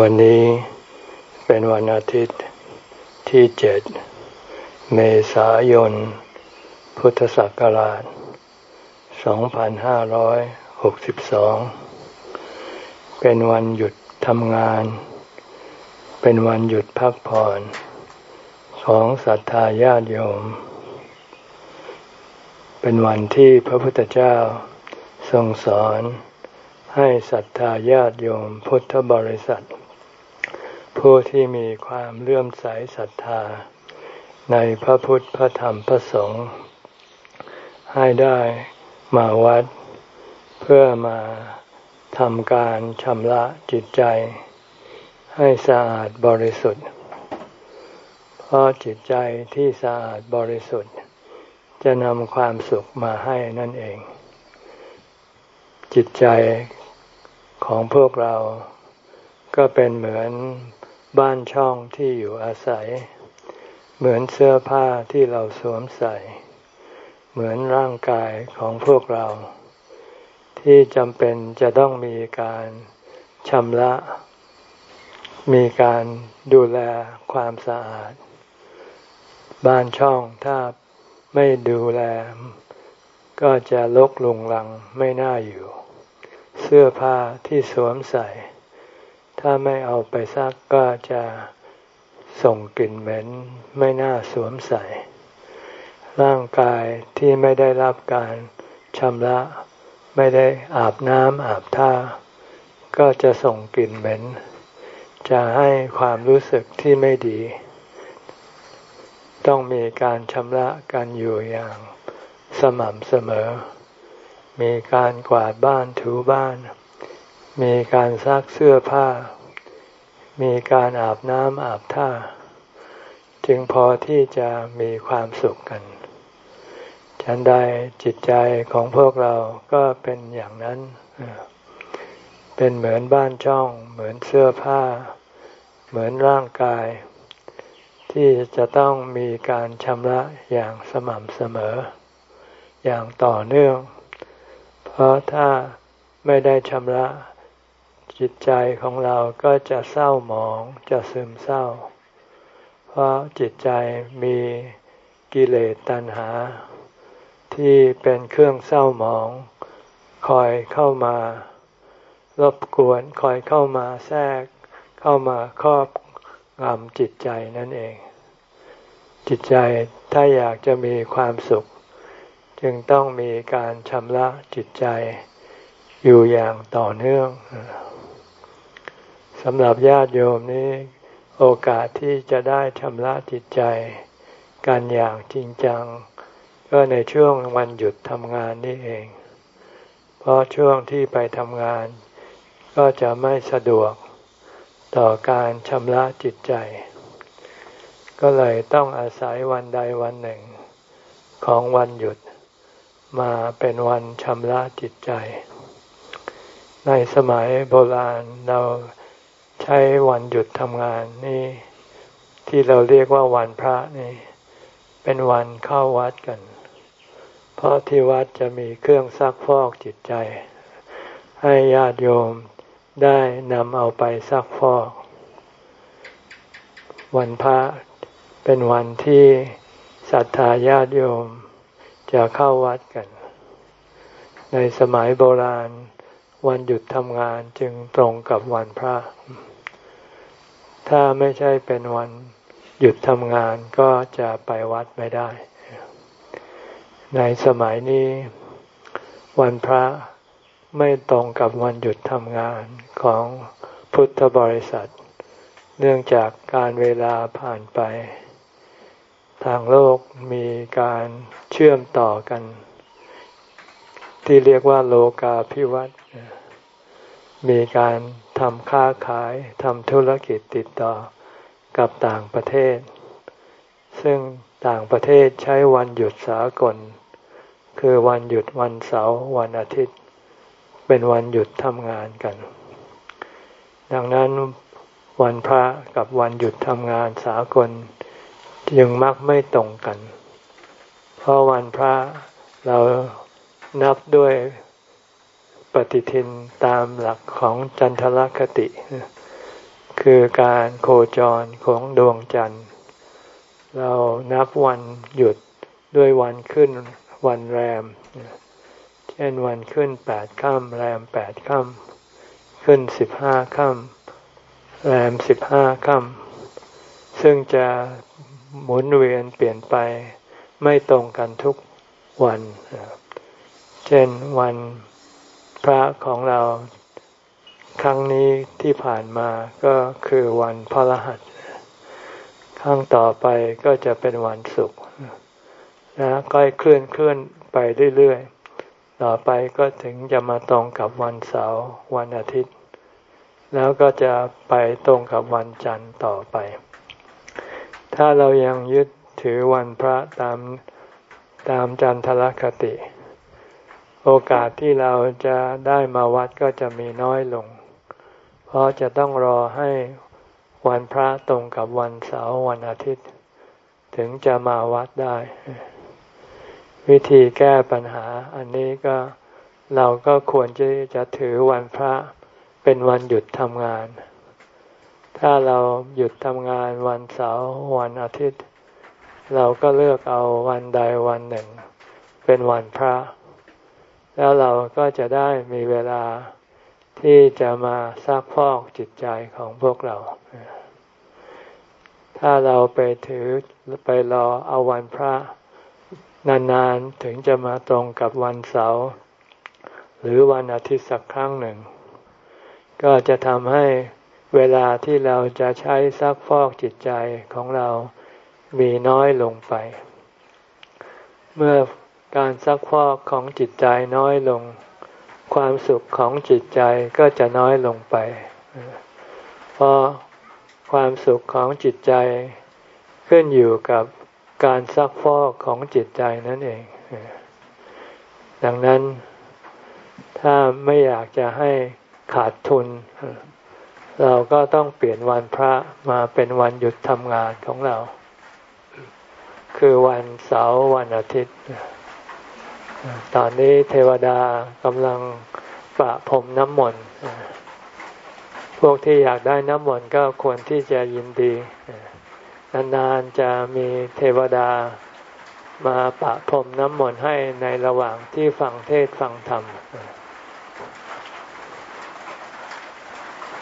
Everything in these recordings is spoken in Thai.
วันนี้เป็นวันอาทิตย์ที่เจ็ดเมษายน พุทธศักราช 2562 เป็นวันหยุดทำงาน เป็นวันหยุดพักผ่อนของศรัทธาญาติโยม เป็นวันที่พระพุทธเจ้าทรงสอนให้ศรัทธาญาติโยมพุทธบริษัท ผู้ที่มีความเลื่อมใสศรัทธา ในพระพุทธพระธรรมพระสงฆ์ให้ได้มาวัด เพื่อมาทำการชำระจิตใจ ให้สะอาดบริสุทธิ์ เพราะจิตใจที่สะอาดบริสุทธิ์ จะนำความสุขมาให้นั่นเอง จิตใจของพวกเราก็เป็นเหมือน บ้านช่องที่อยู่อาศัย เหมือนเสื้อผ้าที่เราสวมใส่ เหมือนร่างกายของพวกเรา ที่จำเป็นจะต้องมีการชำระ มีการดูแลความสะอาด บ้านช่องถ้าไม่ดูแล ก็จะลกลุงลังไม่น่าอยู่ เสื้อผ้าที่สวมใส่ ถ้าไม่เอาไปซักก็จะส่งกลิ่นเหม็นไม่น่าสวมใส่ ร่างกายที่ไม่ได้รับการชำระไม่ได้อาบน้ำอาบท่า ก็จะส่งกลิ่นเหม็น จะให้ความรู้สึกที่ไม่ดี ต้องมีการชำระกันอยู่อย่างสม่ำเสมอ มีการกวาดบ้านถูบ้าน มีการซักเสื้อผ้า มีการอาบน้ำอาบท่า จึงพอที่จะมีความสุขกัน ฉันใดจิตใจของพวกเราก็เป็นอย่างนั้น เป็นเหมือนบ้านช่อง เหมือนเสื้อผ้า เหมือนร่างกาย ที่จะต้องมีการชำระอย่างสม่ำเสมอ อย่างต่อเนื่อง เพราะถ้าไม่ได้ชำระ จิตใจของเราก็จะเศร้าหมองจะซึมเศร้า เพราะจิตใจมีกิเลสตัณหา ที่เป็นเครื่องเศร้าหมอง คอยเข้ามารบกวนคอยเข้ามาแทรก เข้ามาครอบงำจิตใจนั่นเอง จิตใจถ้าอยากจะมีความสุข จึงต้องมีการชำระจิตใจอยู่อย่างต่อเนื่อง สำหรับญาติโยมนี้ โอกาสที่จะได้ชำระจิตใจกันอย่างจริงจัง ก็ในช่วงวันหยุดทำงานนี่เอง เพราะช่วงที่ไปทำงาน ก็จะไม่สะดวกต่อการชำระจิตใจ ก็เลยต้องอาศัยวันใดวันหนึ่ง ของวันหยุดมาเป็นวันชำระจิตใจ ในสมัยโบราณเรา ใช้วันหยุดทำงานนี่ที่เราเรียกว่าวันพระนี่เป็นวันเข้าวัดกัน เพราะที่วัดจะมีเครื่องซักฟอกจิตใจ ให้ญาติโยมได้นำเอาไปซักฟอก วันพระเป็นวันที่ศรัทธาญาติโยมจะเข้าวัดกัน ในสมัยโบราณ วันหยุดทำงานจึงตรงกับวันพระ ถ้าไม่ใช่เป็นวันหยุดทำงานก็จะไปวัดไม่ได้ ในสมัยนี้ วันพระไม่ตรงกับวันหยุดทำงานของพุทธบริษัท เนื่องจากการเวลาผ่านไป ทางโลกมีการเชื่อมต่อกัน ที่เรียกว่าโลกาภิวัตน์ มีการทำค้าขายทำธุรกิจติดต่อกับต่างประเทศ ซึ่งต่างประเทศใช้วันหยุดสากล คือวันหยุดวันเสาร์วันอาทิตย์ เป็นวันหยุดทำงานกัน ดังนั้นวันพระกับวันหยุดทำงานสากลยังมักไม่ตรงกัน เพราะวันพระเรานับด้วย ปฏิทินตามหลักของจันทรคติ คือการโคจรของดวงจันทร์ เรานับวันหยุดด้วยวันขึ้นวันแรม เช่นวันขึ้นแปดค่ำแรมแปดค่ำขึ้นสิบห้าค่ำแรมสิบห้าค่ำซึ่งจะหมุนเวียนเปลี่ยนไปไม่ตรงกันทุกวัน เช่นวัน พระของเราครั้งนี้ที่ผ่านมาก็คือวันพระรหัสครั้งต่อไปก็จะเป็นวันศุกร์นะก็เคลื่อนเคลื่อนไปเรื่อยๆ ต่อไปก็ถึงจะมาตรงกับวันเสาร์วันอาทิตย์ แล้วก็จะไปตรงกับวันจันทร์ต่อไป ถ้าเรายังยึดถือวันพระตามตามจันทรคติ โอกาสที่เราจะได้มาวัดก็จะมีน้อยลง เพราะจะต้องรอให้วันพระตรงกับวันเสาร์วันอาทิตย์ ถึงจะมาวัดได้ วิธีแก้ปัญหา อันนี้ก็เราก็ควรจะจะถือวันพระเป็นวันหยุดทำงาน ถ้าเราหยุดทำงานวันเสาร์วันอาทิตย์ เราก็เลือกเอาวันใดวันหนึ่ง เป็นวันพระ แล้วเราก็จะได้มีเวลาที่จะมาซักพอกจิตใจของพวกเรา ถ้าเราไปถือไปรอเอาวันพระนานๆถึงจะมาตรงกับวันเสาร์หรือวันอาทิตย์สักครั้งหนึ่ง ก็จะทำให้เวลาที่เราจะใช้ซักฟอกจิตใจของเรามีน้อยลงไป เมื่อ การซักฟอกของจิตใจน้อยลง ความสุขของจิตใจก็จะน้อยลงไป เพราะความสุขของจิตใจขึ้นอยู่กับการซักฟอกของจิตใจนั่นเอง ดังนั้นถ้าไม่อยากจะให้ขาดทุน เราก็ต้องเปลี่ยนวันพระมาเป็นวันหยุดทำงานของเรา คือวันเสาร์วันอาทิตย์ ตอนนี้เทวดากำลังประพรมน้ำมนต์พวกที่อยากได้น้ำมนต์ก็ควรที่จะยินดีนานๆจะมีเทวดามาปะพรมน้ำมนต์ให้ในระหว่างที่ฟังเทศฟังธรรม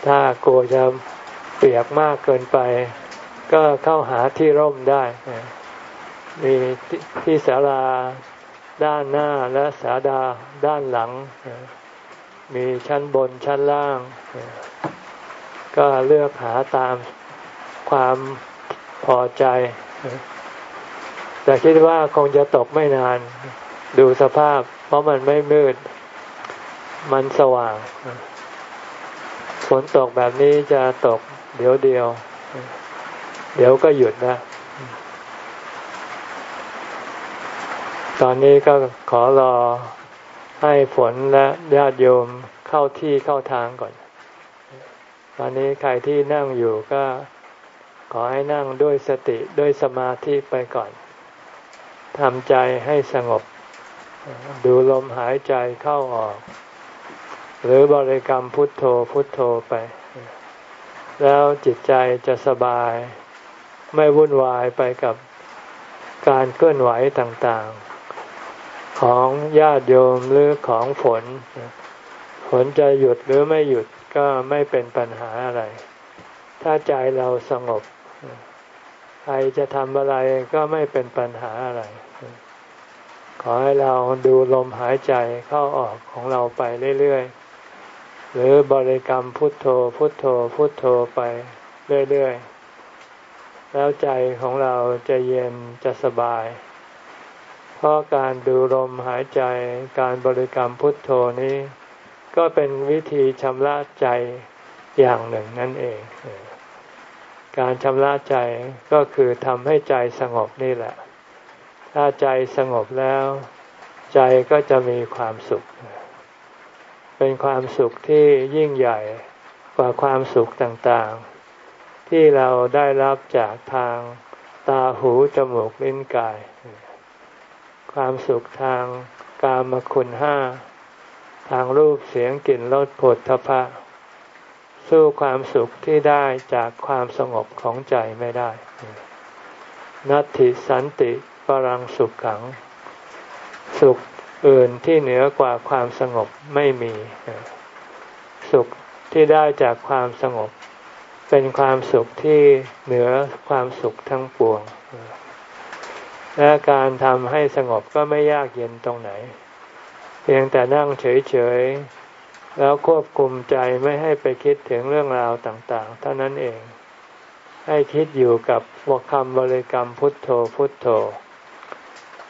ถ้ากลัวจะเปียกมากเกินไป ก็เข้าหาที่ร่มได้ มีที่ศาลา ด้านหน้าและสาดาด้านหลัง มีชั้นบนชั้นล่าง ก็เลือกหาตามความพอใจ แต่คิดว่าคงจะตกไม่นาน ดูสภาพ เพราะมันไม่มืด มันสว่างฝนตกแบบนี้จะตกเดี๋ยวเดียว เดี๋ยวก็หยุดนะ ตอนนี้ก็ขอรอให้ฝนและญาติโยมเข้าที่เข้าทางก่อน ตอนนี้ใครที่นั่งอยู่ก็ขอให้นั่งด้วยสติด้วยสมาธิไปก่อนทำใจให้สงบ ดูลมหายใจเข้าออก หรือบริกรรมพุทโธพุทโธไป แล้วจิตใจจะสบาย ไม่วุ่นวายไปกับการเคลื่อนไหวต่างๆ ของญาติโยมหรือของฝน ฝนจะหยุดหรือไม่หยุดก็ไม่เป็นปัญหาอะไร ถ้าใจเราสงบใครจะทำอะไรก็ไม่เป็นปัญหาอะไร ขอให้เราดูลมหายใจเข้าออกของเราไปเรื่อยๆ หรือบริกรรมพุทโธพุทโธพุทโธไปเรื่อยๆ แล้วใจของเราจะเย็นจะสบาย เพราะการดูลมหายใจการบริกรรมพุทโธนี้ ก็เป็นวิธีชำระใจอย่างหนึ่งนั่นเอง การชำระใจก็คือทำให้ใจสงบนี่แหละ ถ้าใจสงบแล้ว ใจก็จะมีความสุข เป็นความสุขที่ยิ่งใหญ่กว่าความสุขต่างๆ ที่เราได้รับจากทางตาหูจมูกลิ้นกาย ความสุขทางกามคุณห้า ทางรูปเสียงกลิ่นรสผลทพะ สู้ความสุขที่ได้จากความสงบของใจไม่ได้ นัตติสันติปรังสุขขัง สุขอื่นที่เหนือกว่าความสงบไม่มี สุขที่ได้จากความสงบ เป็นความสุขที่เหนือความสุขทั้งปวง และการทำให้สงบก็ไม่ยากเย็นตรงไหน เพียงแต่นั่งเฉยๆ แล้วควบคุมใจไม่ให้ไปคิดถึงเรื่องราวต่างๆ เท่านั้นเอง ให้คิดอยู่กับวคำบริกรรมพุทโธพุทโธ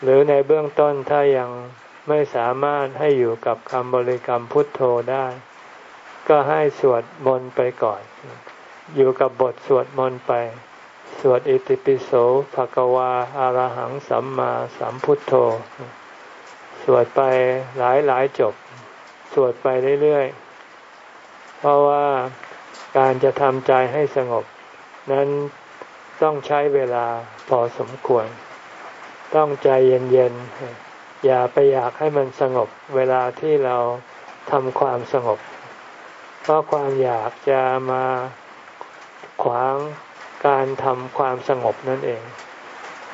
หรือในเบื้องต้นถ้ายังไม่สามารถให้อยู่กับคำบริกรรมพุทโธได้ ก็ให้สวดมนต์ไปก่อน อยู่กับบทสวดมนต์ไป สวดอิติปิโสภะกวาอารหังสัมมาสัมพุทโธ สวดไปหลายหลายจบ สวดไปเรื่อยๆ เพราะว่าการจะทำใจให้สงบ นั้นต้องใช้เวลาพอสมควร ต้องใจเย็นๆ อย่าไปอยากให้มันสงบ เวลาที่เราทำความสงบ เพราะความอยากจะมาขวาง การทำความสงบนั่นเอง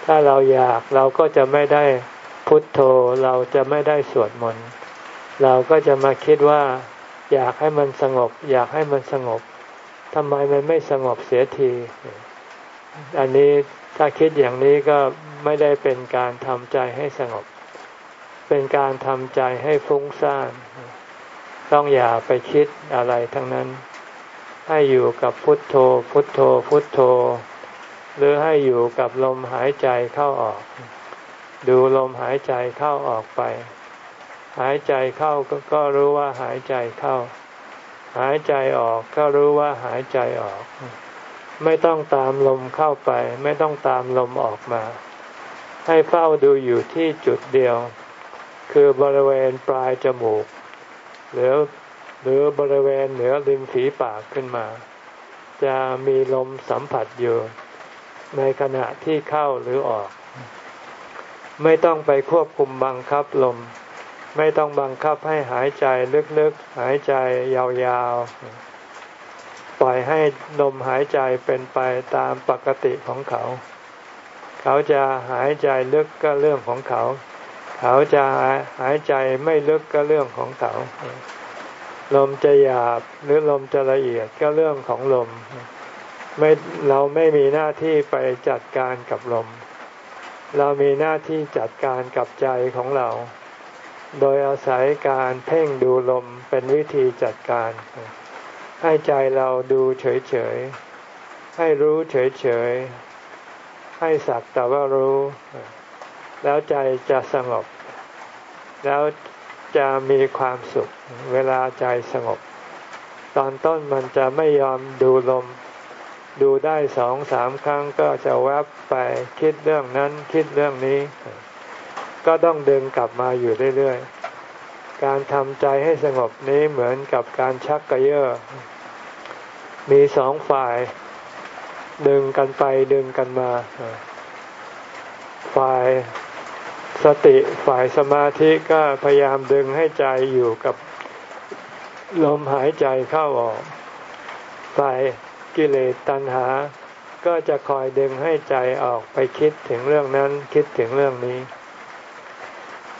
ถ้าเราอยากเราก็จะไม่ได้พุทโธเราจะไม่ได้สวดมนต์เราก็จะมาคิดว่า อยากให้มันสงบ อยากให้มันสงบทำไมมันไม่สงบเสียที อันนี้ถ้าคิดอย่างนี้ก็ไม่ได้เป็นการทำใจให้สงบ เป็นการทำใจให้ฟุ้งซ่าน ต้องอย่าไปคิดอะไรทั้งนั้น ให้อยู่กับพุทโธ พุทโธ พุทโธ หรือให้อยู่กับลมหายใจเข้าออก ดูลมหายใจเข้าออกไป หายใจเข้าก็ก็รู้ว่าหายใจเข้า หายใจออกก็รู้ว่าหายใจออก ไม่ต้องตามลมเข้าไป ไม่ต้องตามลมออกมา ให้เฝ้าดูอยู่ที่จุดเดียว คือบริเวณปลายจมูก หรือ หรือบริเวณเหนือริมฝีปากขึ้นมา จะมีลมสัมผัสอยู่ ในขณะที่เข้าหรือออก ไม่ต้องไปควบคุมบังคับลม ไม่ต้องบังคับให้หายใจลึกๆ หายใจยาวๆ ปล่อยให้ลมหายใจเป็นไปตามปกติของเขา เขาจะหายใจลึกก็เรื่องของเขา เขาจะหายใจไม่ลึกก็เรื่องของเขา ลมจะหยาบหรือลมจะละเอียดก็เรื่องของลมไม่เราไม่มีหน้าที่ไปจัดการกับลม เรามีหน้าที่จัดการกับใจของเรา โดยอาศัยการเพ่งดูลมเป็นวิธีจัดการ ให้ใจเราดูเฉยๆ ให้รู้เฉยๆ ให้สักแต่ว่ารู้ แล้วใจจะสงบ แล้วจะมีความสุข เวลาใจสงบ ตอนต้นมันจะไม่ยอมดูลม ดูได้สองสามครั้งก็จะแวบไปคิดเรื่องนั้นคิดเรื่องนี้ ก็ต้องดึงกลับมาอยู่เรื่อยๆ การทำใจให้สงบนี้เหมือนกับการชักกระเยาะมีสองฝ่าย ดึงกันไปดึงกันมา ฝ่ายสติฝ่ายสมาธิก็พยายามดึงให้ใจอยู่กับ ลมหายใจเข้าออกฝ่ายกิเลสตัณหา ก็จะคอยดึงให้ใจออกไปคิดถึงเรื่องนั้นคิดถึงเรื่องนี้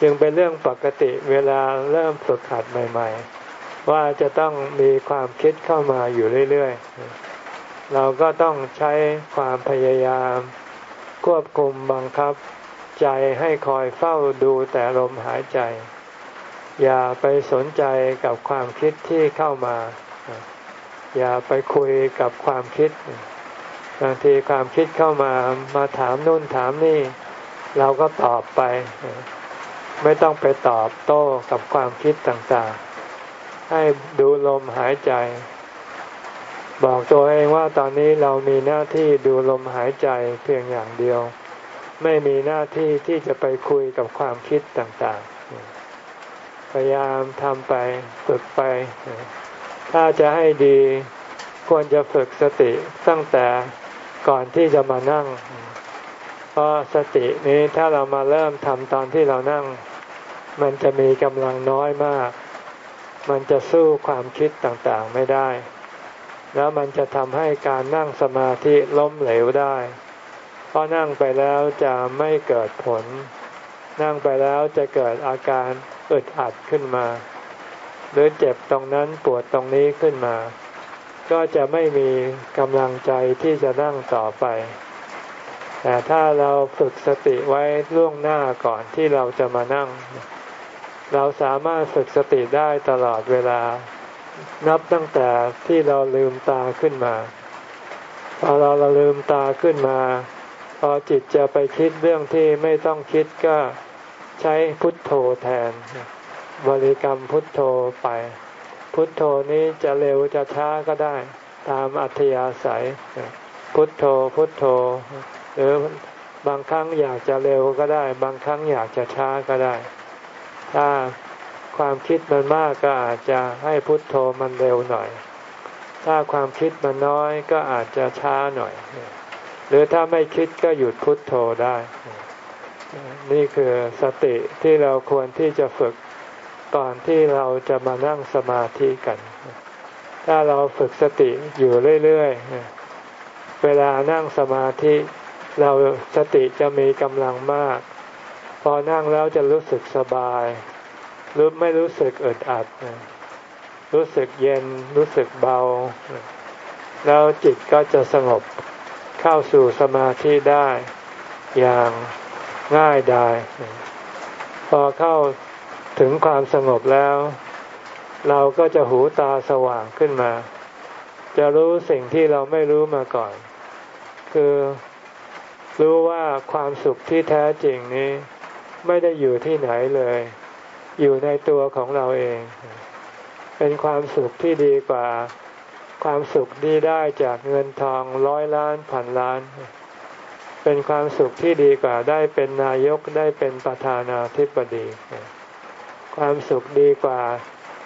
จึงเป็นเรื่องปกติเวลาเริ่มฝึกหัดใหม่ ๆ ว่าจะต้องมีความคิดเข้ามาอยู่เรื่อยๆ เราก็ต้องใช้ความพยายาม ควบคุมบังคับ ใจให้คอยเฝ้าดูแต่ลมหายใจ อย่าไปสนใจกับความคิดที่เข้ามา อย่าไปคุยกับความคิด บางทีความคิดเข้ามามาถามนู่นถามนี่ เราก็ตอบไป ไม่ต้องไปตอบโต้กับความคิดต่างๆ ให้ดูลมหายใจ บอกตัวเองว่าตอนนี้เรามีหน้าที่ดูลมหายใจเพียงอย่างเดียว ไม่มีหน้าที่ที่จะไปคุยกับความคิดต่างๆ ยายามทำไปฝึกไป ถ้าจะให้ดีควรจะฝึกสติตั้งแต่ก่อนที่จะมานั่ง เพราะสตินี้ถ้าเรามาเริ่มทำตอนที่เรานั่ง มันจะมีกำลังน้อยมาก มันจะสู้ความคิดต่างๆไม่ได้ แล้วมันจะทำให้การนั่งสมาธิล้มเหลวได้เพราะนั่งไปแล้วจะไม่เกิดผล นั่งไปแล้วจะเกิดอาการ อึดอัดขึ้นมา หรือเจ็บตรงนั้นปวดตรงนี้ขึ้นมา ก็จะไม่มีกำลังใจที่จะนั่งต่อไป แต่ถ้าเราฝึกสติไว้ล่วงหน้าก่อนที่เราจะมานั่ง เราสามารถฝึกสติได้ตลอดเวลา นับตั้งแต่ที่เราลืมตาขึ้นมา พอเราเราลืมตาขึ้นมา พอจิตจะไปคิดเรื่องที่ไม่ต้องคิดก็ ใช้พุทโธแทน บริกรรมพุทโธไป พุทโธนี้จะเร็วจะช้าก็ได้ ตามอัธยาศัย พุทโธพุทโธ หรือบางครั้งอยากจะเร็วก็ได้ บางครั้งอยากจะช้าก็ได้ ถ้าความคิดมันมากก็อาจจะให้พุทโธมันเร็วหน่อย ถ้าความคิดมันน้อยก็อาจจะช้าหน่อย หรือถ้าไม่คิดก็หยุดพุทโธได้ นี่คือสติที่เราควรที่จะฝึกก่อนที่เราจะมานั่งสมาธิกัน ถ้าเราฝึกสติอยู่เรื่อยๆ เวลานั่งสมาธิ เราสติจะมีกำลังมาก พอนั่งแล้วจะรู้สึกสบายรู้ไม่รู้สึกอึดอัด รู้สึกเย็น รู้สึกเบา แล้วจิตก็จะสงบเข้าสู่สมาธิได้อย่าง ง่ายดาย พอเข้าถึงความสงบแล้ว เราก็จะหูตาสว่างขึ้นมา จะรู้สิ่งที่เราไม่รู้มาก่อน คือรู้ว่าความสุขที่แท้จริงนี้ ไม่ได้อยู่ที่ไหนเลย อยู่ในตัวของเราเอง เป็นความสุขที่ดีกว่า ความสุขที่ได้จากเงินทองร้อยล้านพันล้าน เป็นความสุขที่ดีกว่าได้เป็นนายกได้เป็นประธานาธิบดี ความสุขดีกว่า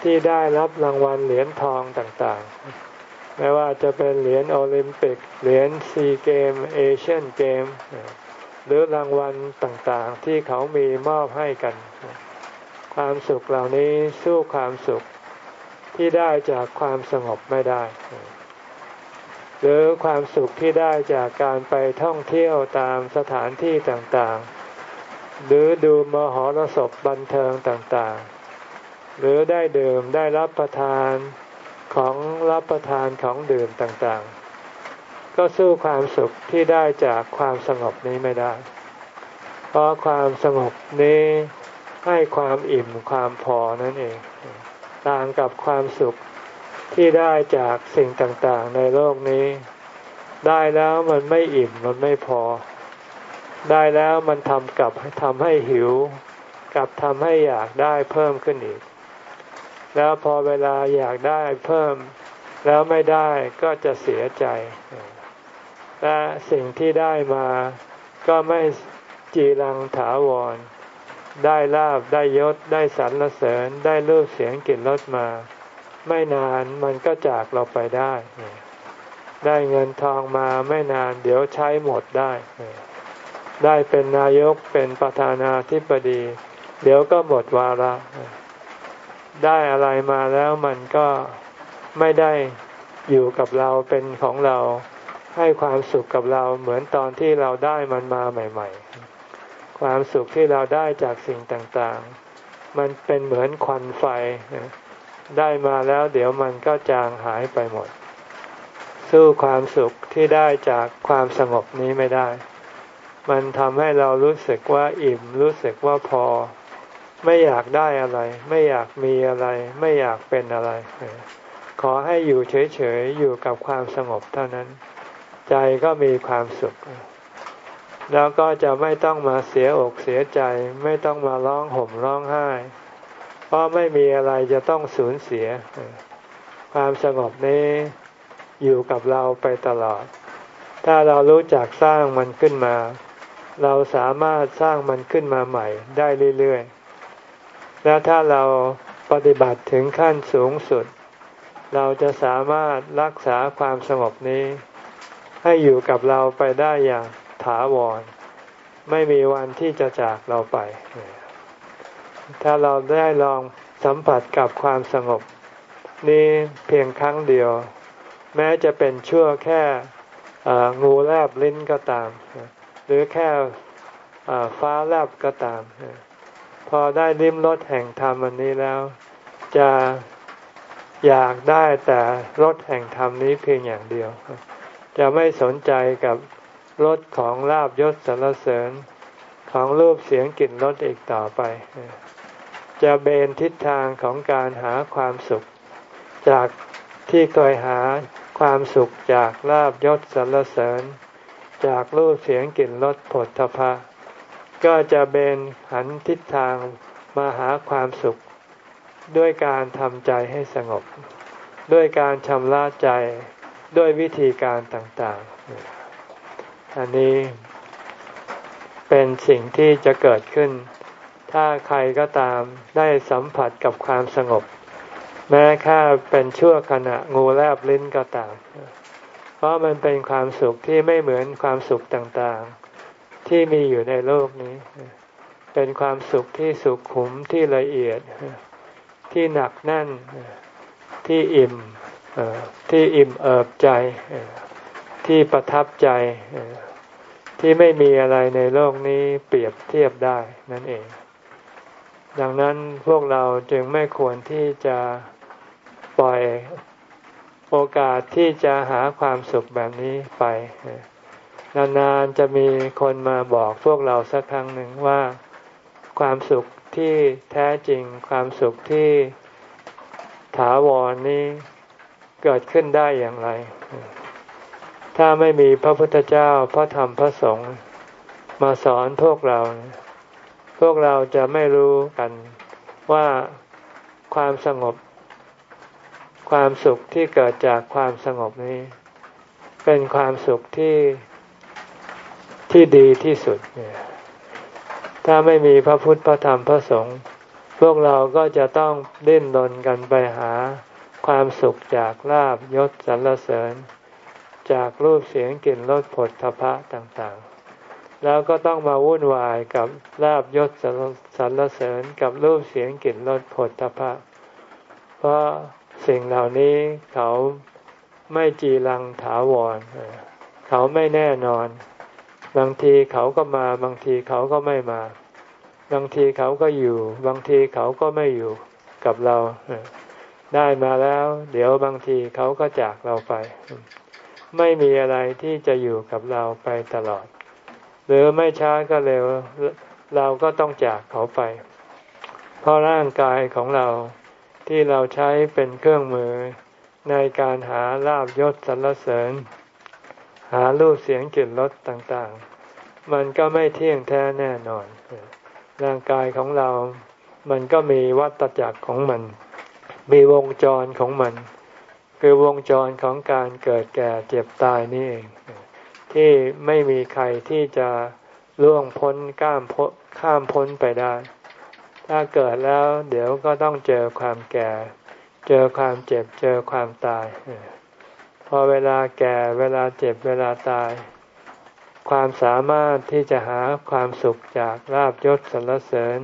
ที่ได้รับรางวัลเหรียญทองต่างๆ ไม่ว่าจะเป็นเหรียญโอลิมปิก เหรียญซีเกม เอเชียนเกม หรือรางวัลต่างๆ ที่เขามีมอบให้กัน ความสุขเหล่านี้สู้ความสุขที่ได้จากความสงบไม่ได้ หรือความสุขที่ได้จากการไปท่องเที่ยวตามสถานที่ต่างๆ หรือดูมหรสพบันเทิงต่างๆ หรือได้ดื่มได้รับประทานของรับประทานของดื่มต่างๆ ก็สู้ความสุขที่ได้จากความสงบนี้ไม่ได้ เพราะความสงบนี้ให้ความอิ่มความพอนั่นเอง ต่างกับความสุข ที่ได้จากสิ่งต่างๆ ในโลกนี้ ได้แล้วมันไม่อิ่มมันไม่พอ ได้แล้วมันทำกับทำให้หิว กับทำให้อยากได้เพิ่มขึ้นอีก แล้วพอเวลาอยากได้เพิ่ม แล้วไม่ได้ก็จะเสียใจ และสิ่งที่ได้มาก็ไม่จีรังถาวร ได้ลาบได้ยศได้สรรเสริญได้รูปเสียงกลิ่นรสมา ไม่นานมันก็จากเราไปได้ ได้เงินทองมาไม่นานเดี๋ยวใช้หมดได้ ได้เป็นนายกเป็นประธานาธิบดี เดี๋ยวก็หมดวาระได้อะไรมาแล้วมันก็ไม่ได้อยู่กับเราเป็นของเราให้ความสุขกับเราเหมือนตอนที่เราได้มันมาใหม่ ๆ ความสุขที่เราได้จากสิ่งต่างๆ มันเป็นเหมือนควันไฟ ได้มาแล้วเดี๋ยวมันก็จางหายไปหมด สู้ความสุขที่ได้จากความสงบนี้ไม่ได้ มันทำให้เรารู้สึกว่าอิ่มรู้สึกว่าพอ ไม่อยากได้อะไร ไม่อยากมีอะไร ไม่อยากเป็นอะไร ขอให้อยู่เฉยๆอยู่กับความสงบเท่านั้น ใจก็มีความสุขแล้วก็จะไม่ต้องมาเสียอกเสียใจ ไม่ต้องมาร้องห่มร้องไห้ เพราะไม่มีอะไรจะต้องสูญเสีย ความสงบนี้อยู่กับเราไปตลอด ถ้าเรารู้จักสร้างมันขึ้นมา เราสามารถสร้างมันขึ้นมาใหม่ได้เรื่อยๆ แล้วถ้าเราปฏิบัติถึงขั้นสูงสุด เราจะสามารถรักษาความสงบนี้ ให้อยู่กับเราไปได้อย่างถาวร ไม่มีวันที่จะจากเราไป ถ้าเราได้ลองสัมผัสกับความสงบ นี้เพียงครั้งเดียว แม้จะเป็นชั่วแค่งูแลบลิ้นก็ตาม หรือแค่ฟ้าแลบก็ตาม พอได้ลิ้มรสแห่งธรรมอันนี้แล้ว จะอยากได้แต่รสแห่งธรรมนี้เพียงอย่างเดียว จะไม่สนใจกับรสของลาบยศสรรเสริญของรูปเสียงกลิ่นรสอีกต่อไป จะเบนทิศทางของการหาความสุข จากที่เคยหาความสุขจากลาบยศสรรเสริญ จากรูปเสียงกลิ่นรสผลทพะ ก็จะเบนหันทิศทางมาหาความสุข ด้วยการทำใจให้สงบ ด้วยการชำระใจด้วยวิธีการต่างๆ อันนี้เป็นสิ่งที่จะเกิดขึ้น ถ้าใครก็ตามได้สัมผัสกับความสงบ แม้แค่เป็นชั่วขณะงูแลบลิ้นก็ตาม เพราะมันเป็นความสุขที่ไม่เหมือนความสุขต่างๆ ที่มีอยู่ในโลกนี้ เป็นความสุขที่สุขขุมที่ละเอียด ที่หนักแน่นที่อิ่มที่อิ่มเอิบใจที่ประทับใจที่ไม่มีอะไรในโลกนี้เปรียบเทียบได้นั่นเอง ดังนั้นพวกเราจึงไม่ควรที่จะปล่อยโอกาสที่จะหาความสุขแบบนี้ไป นานๆจะมีคนมาบอกพวกเราสักครั้งหนึ่งว่า ความสุขที่แท้จริง ความสุขที่ถาวรนนี้เกิดขึ้นได้อย่างไร ถ้าไม่มีพระพุทธเจ้าพระธรรมพระสงฆ์มาสอนพวกเรา พวกเราจะไม่รู้กันว่าความสงบ ความสุขที่เกิดจากความสงบนี้ เป็นความสุขที่ที่ดีที่สุดถ้าไม่มีพระพุทธพระธรรมพระสงฆ์พวกเราก็จะต้องดิ้นรนกันไปหาความสุขจากลาบยศสรรเสริญ จากรูปเสียงกลิ่นรสผลทพะต่างๆ แล้วก็ต้องมาวุ่นวายกับลาบยศสรรเสริญกับรูปเสียงกลิ่นรสผลทพะเพราะสิ่งเหล่านี้เขาไม่จีรังถาวร เขาไม่แน่นอน บางทีเขาก็มา บางทีเขาก็ไม่มา บางทีเขาก็อยู่ บางทีเขาก็ไม่อยู่กับเรา ได้มาแล้ว เดี๋ยวบางทีเขาก็จากเราไป ไม่มีอะไรที่จะอยู่กับเราไปตลอด หรือไม่ช้าก็เร็วเราก็ต้องจากเขาไป เพราะร่างกายของเราที่เราใช้เป็นเครื่องมือในการหาลาบยศสรรเสริญ หารูปเสียงกลิ่นรสต่างๆ มันก็ไม่เที่ยงแท้แน่นอน ร่างกายของเรา มันก็มีวัฏจักรของมัน มีวงจรของมัน คือวงจรของการเกิดแก่เจ็บตายนี่เอง ที่ไม่มีใครที่จะล่วงพ้นก้ามข้ามพ้นไปได้ ถ้าเกิดแล้วเดี๋ยวก็ต้องเจอความแก่ เจอความเจ็บ เจอความตาย พอเวลาแก่เวลาเจ็บเวลาตาย ความสามารถที่จะหาความสุขจากลาบยศสรรเสริญ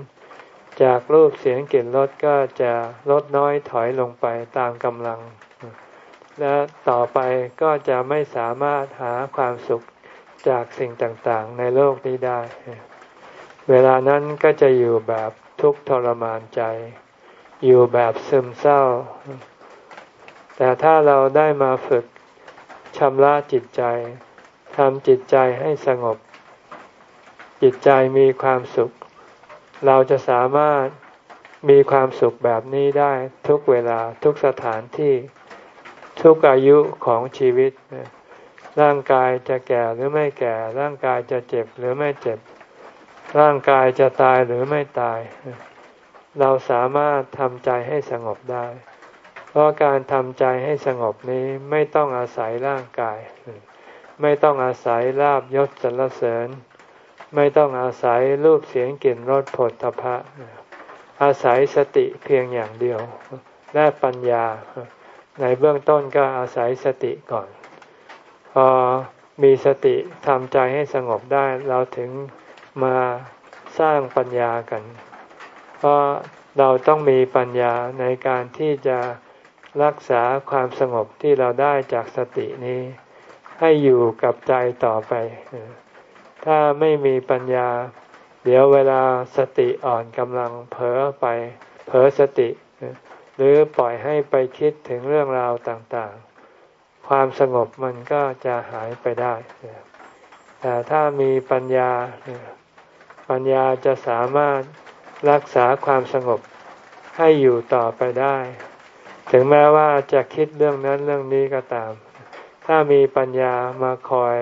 จากรูปเสียงกลิ่นรสก็จะลดน้อยถอยลงไปตามกำลัง และต่อไปก็จะไม่สามารถหาความสุขจากสิ่งต่างๆ ในโลกนี้ได้ เวลานั้นก็จะอยู่แบบทุกข์ทรมานใจ อยู่แบบซึมเศร้า แต่ถ้าเราได้มาฝึกชำระจิตใจทำจิตใจให้สงบ จิตใจมีความสุข เราจะสามารถมีความสุขแบบนี้ได้ทุกเวลาทุกสถานที่ ทุกอายุของชีวิต ร่างกายจะแก่หรือไม่แก่ ร่างกายจะเจ็บหรือไม่เจ็บ ร่างกายจะตายหรือไม่ตาย เราสามารถทำใจให้สงบได้ เพราะการทำใจให้สงบนี้ไม่ต้องอาศัยร่างกาย ไม่ต้องอาศัยลาบยศสรรเสริญ ไม่ต้องอาศัยรูปเสียงกลิ่นรสผลตภะอาศัยสติเพียงอย่างเดียว และปัญญา ในเบื้องต้นก็อาศัยสติก่อน พอมีสติทำใจให้สงบได้ เราถึงมาสร้างปัญญากัน เพราะเราต้องมีปัญญาในการที่จะรักษาความสงบที่เราได้จากสตินี้ ให้อยู่กับใจต่อไป ถ้าไม่มีปัญญา เดี๋ยวเวลาสติอ่อนกำลังเผลอไป เผลอสติ หรือปล่อยให้ไปคิดถึงเรื่องราวต่างๆ ความสงบมันก็จะหายไปได้ แต่ถ้ามีปัญญา ปัญญาจะสามารถรักษาความสงบให้อยู่ต่อไปได้ ถึงแม้ว่าจะคิดเรื่องนั้นเรื่องนี้ก็ตาม ถ้ามีปัญญามาคอย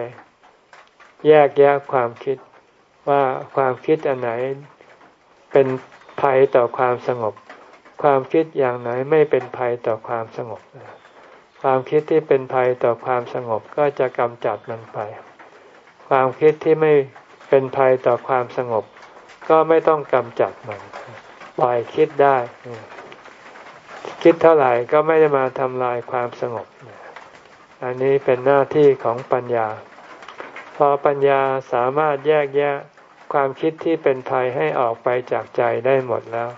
แยกแยะความคิดว่าความคิดอันไหนเป็นภัยต่อความสงบ ความคิดอย่างไหนไม่เป็นภัยต่อความสงบ ความคิดที่เป็นภัยต่อความสงบก็จะกำจัดมันไป ความคิดที่ไม่เป็นภัยต่อความสงบ ก็ไม่ต้องกำจัดมันปล่อยคิดได้ คิดเท่าไหร่ก็ไม่ได้มาทำลายความสงบ อันนี้เป็นหน้าที่ของปัญญา พอปัญญาสามารถแยกแยะความคิดที่เป็นภัยให้ออกไปจากใจได้หมดแล้ว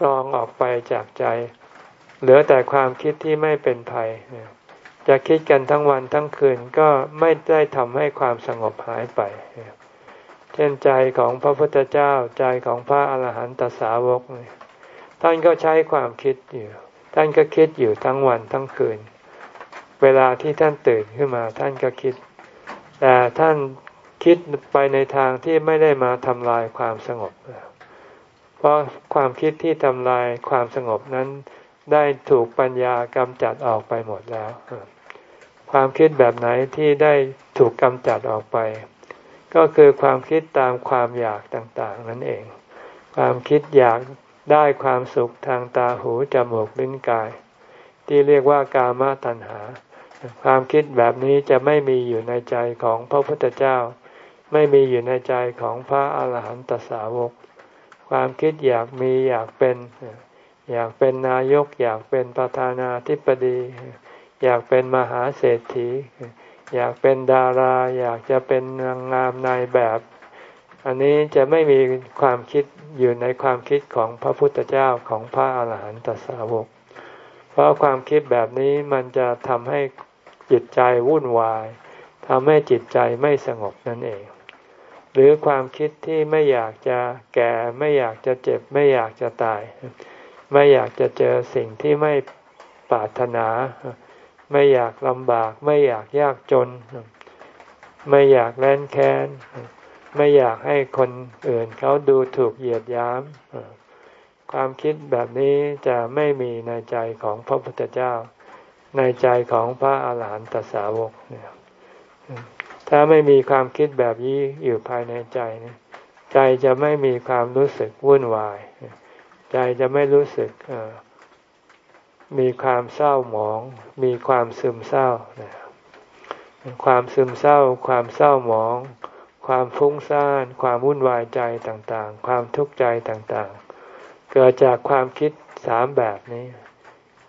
กรองออกไปจากใจ เหลือแต่ความคิดที่ไม่เป็นภัยจะคิดกันทั้งวันทั้งคืนก็ไม่ได้ทำให้ความสงบหายไป เช่นใจของพระพุทธเจ้าใจของพระอาหารหันตสาวกท่านก็ใช้ความคิดอยู่ท่านก็คิดอยู่ทั้งวันทั้งคืน เวลาที่ท่านตื่นขึ้นมาท่านก็คิด แต่ท่านคิดไปในทางที่ไม่ได้มาทำลายความสงบ เพราะความคิดที่ทำลายความสงบนั้นได้ถูกปัญญากำจัดออกไปหมดแล้ว ความคิดแบบไหนที่ได้ถูกกำจัดออกไป ก็คือความคิดตามความอยากต่างๆ นั่นเอง ความคิดอยากได้ความสุขทางตาหูจมูกลิ้นกาย ที่เรียกว่ากามตัณหา ความคิดแบบนี้จะไม่มีอยู่ในใจของพระพุทธเจ้า ไม่มีอยู่ในใจของพระอาหารหันตสาวก ความคิดอยากมีอยากเป็น อยากเป็นนายก อยากเป็นประธานาธิบดี อยากเป็นมหาเศรษฐี อยากเป็นดารา อยากจะเป็นนางงามนายแบบ อันนี้จะไม่มีความคิดอยู่ในความคิดของพระพุทธเจ้าของพระอาหารหันตสาวก เพราะความคิดแบบนี้มันจะทำให้จิตใจวุ่นวายทำให้จิตใจไม่สงบนั่นเอง หรือความคิดที่ไม่อยากจะแก่ ไม่อยากจะเจ็บ ไม่อยากจะตาย ไม่อยากจะเจอสิ่งที่ไม่ปรารถนา ไม่อยากลำบาก ไม่อยากยากจน ไม่อยากแร้นแค้น ไม่อยากให้คนอื่นเขาดูถูกเหยียดย้ำความคิดแบบนี้จะไม่มีในใจของพระพุทธเจ้า ในใจของพระอาหารหันตสาวกเนี่ย ถ้าไม่มีความคิดแบบนี้อยู่ภายในใจนี่ใจจะไม่มีความรู้สึกวุ่นวาย ใจจะไม่รู้สึกมีความเศร้าหมอง มีความซึมเศร้าความซึมเศร้า ความเศร้าหมอง ความฟุ้งซ่าน ความวุ่นวายใจต่างๆ ความทุกข์ใจต่างๆ เกิดจากความคิดสามแบบนี้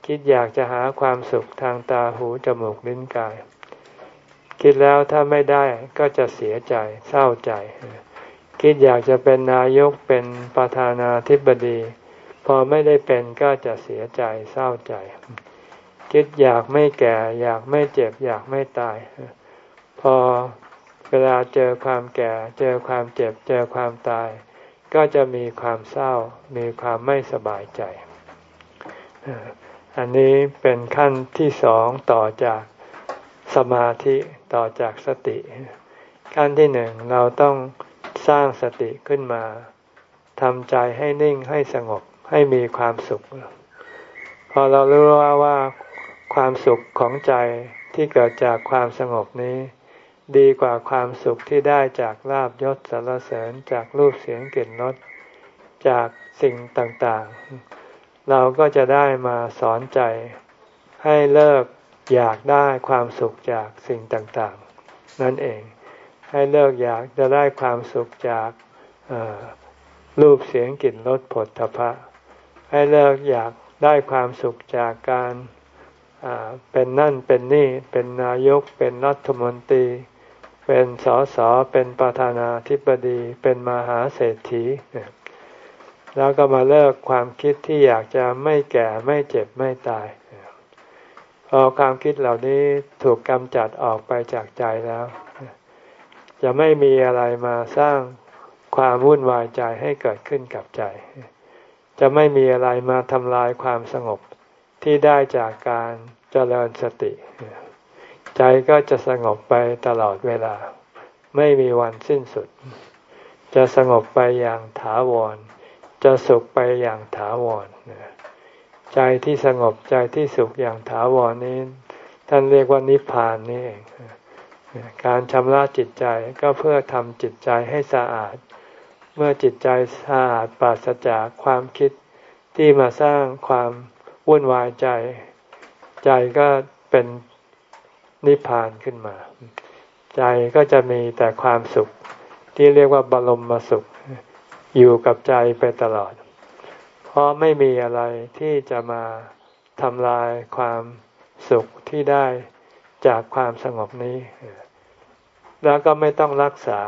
คิดอยากจะหาความสุขทางตาหูจมูกลิ้นกาย คิดแล้วถ้าไม่ได้ก็จะเสียใจเศร้าใจ คิดอยากจะเป็นนายกเป็นประธานาธิบดี พอไม่ได้เป็นก็จะเสียใจเศร้าใจ คิดอยากไม่แก่ อยากไม่เจ็บ อยากไม่ตาย พอเวลาเจอความแก่ เจอความเจ็บ เจอความตาย ก็จะมีความเศร้า มีความไม่สบายใจ อันนี้เป็นขั้นที่สองต่อจาก สมาธิต่อจากสติ ขั้นที่หนึ่งเราต้องสร้างสติขึ้นมาทำใจให้นิ่งให้สงบให้มีความสุข พอเรารู้ว่าว่าความสุขของใจที่เกิดจากความสงบนี้ ดีกว่าความสุขที่ได้จากลาบยศสารเสริญจากรูปเสียงกลิ่นรสจากสิ่งต่างๆ เราก็จะได้มาสอนใจให้เลิก อยากได้ความสุขจากสิ่งต่างๆ นั่นเอง ให้เลิกอยากจะได้ความสุขจากรูปเสียงกลิ่นรสผลทพะ ให้เลิกอยากได้ความสุขจากการเป็นนั่นเป็นนี่ เป็นนายก เป็นรัฐมนตรี เป็นสสเป็นประธานาธิบดี เป็นมหาเศรษฐี แล้วก็มาเลิกความคิดที่อยากจะไม่แก่ไม่เจ็บไม่ตาย พอความคิดเหล่านี้ถูกกำจัดออกไปจากใจแล้ว จะไม่มีอะไรมาสร้างความวุ่นวายใจให้เกิดขึ้นกับใจ จะไม่มีอะไรมาทำลายความสงบที่ได้จากการเจริญสติ ใจก็จะสงบไปตลอดเวลา ไม่มีวันสิ้นสุด จะสงบไปอย่างถาวร จะสุขไปอย่างถาวร ใจที่สงบใจที่สุขอย่างถาวรนี้ ท่านเรียกว่านิพพานนี่เองการชำระจิตใจก็เพื่อทำจิตใจให้สะอาด เมื่อจิตใจสะอาดปราศจากความคิดที่มาสร้างความวุ่นวายใจ ใจก็เป็นนิพพานขึ้นมา ใจก็จะมีแต่ความสุขที่เรียกว่าบรมมสุข อยู่กับใจไปตลอด เพราะไม่มีอะไรที่จะมาทำลายความสุขที่ได้จากความสงบนี้ แล้วก็ไม่ต้องรักษา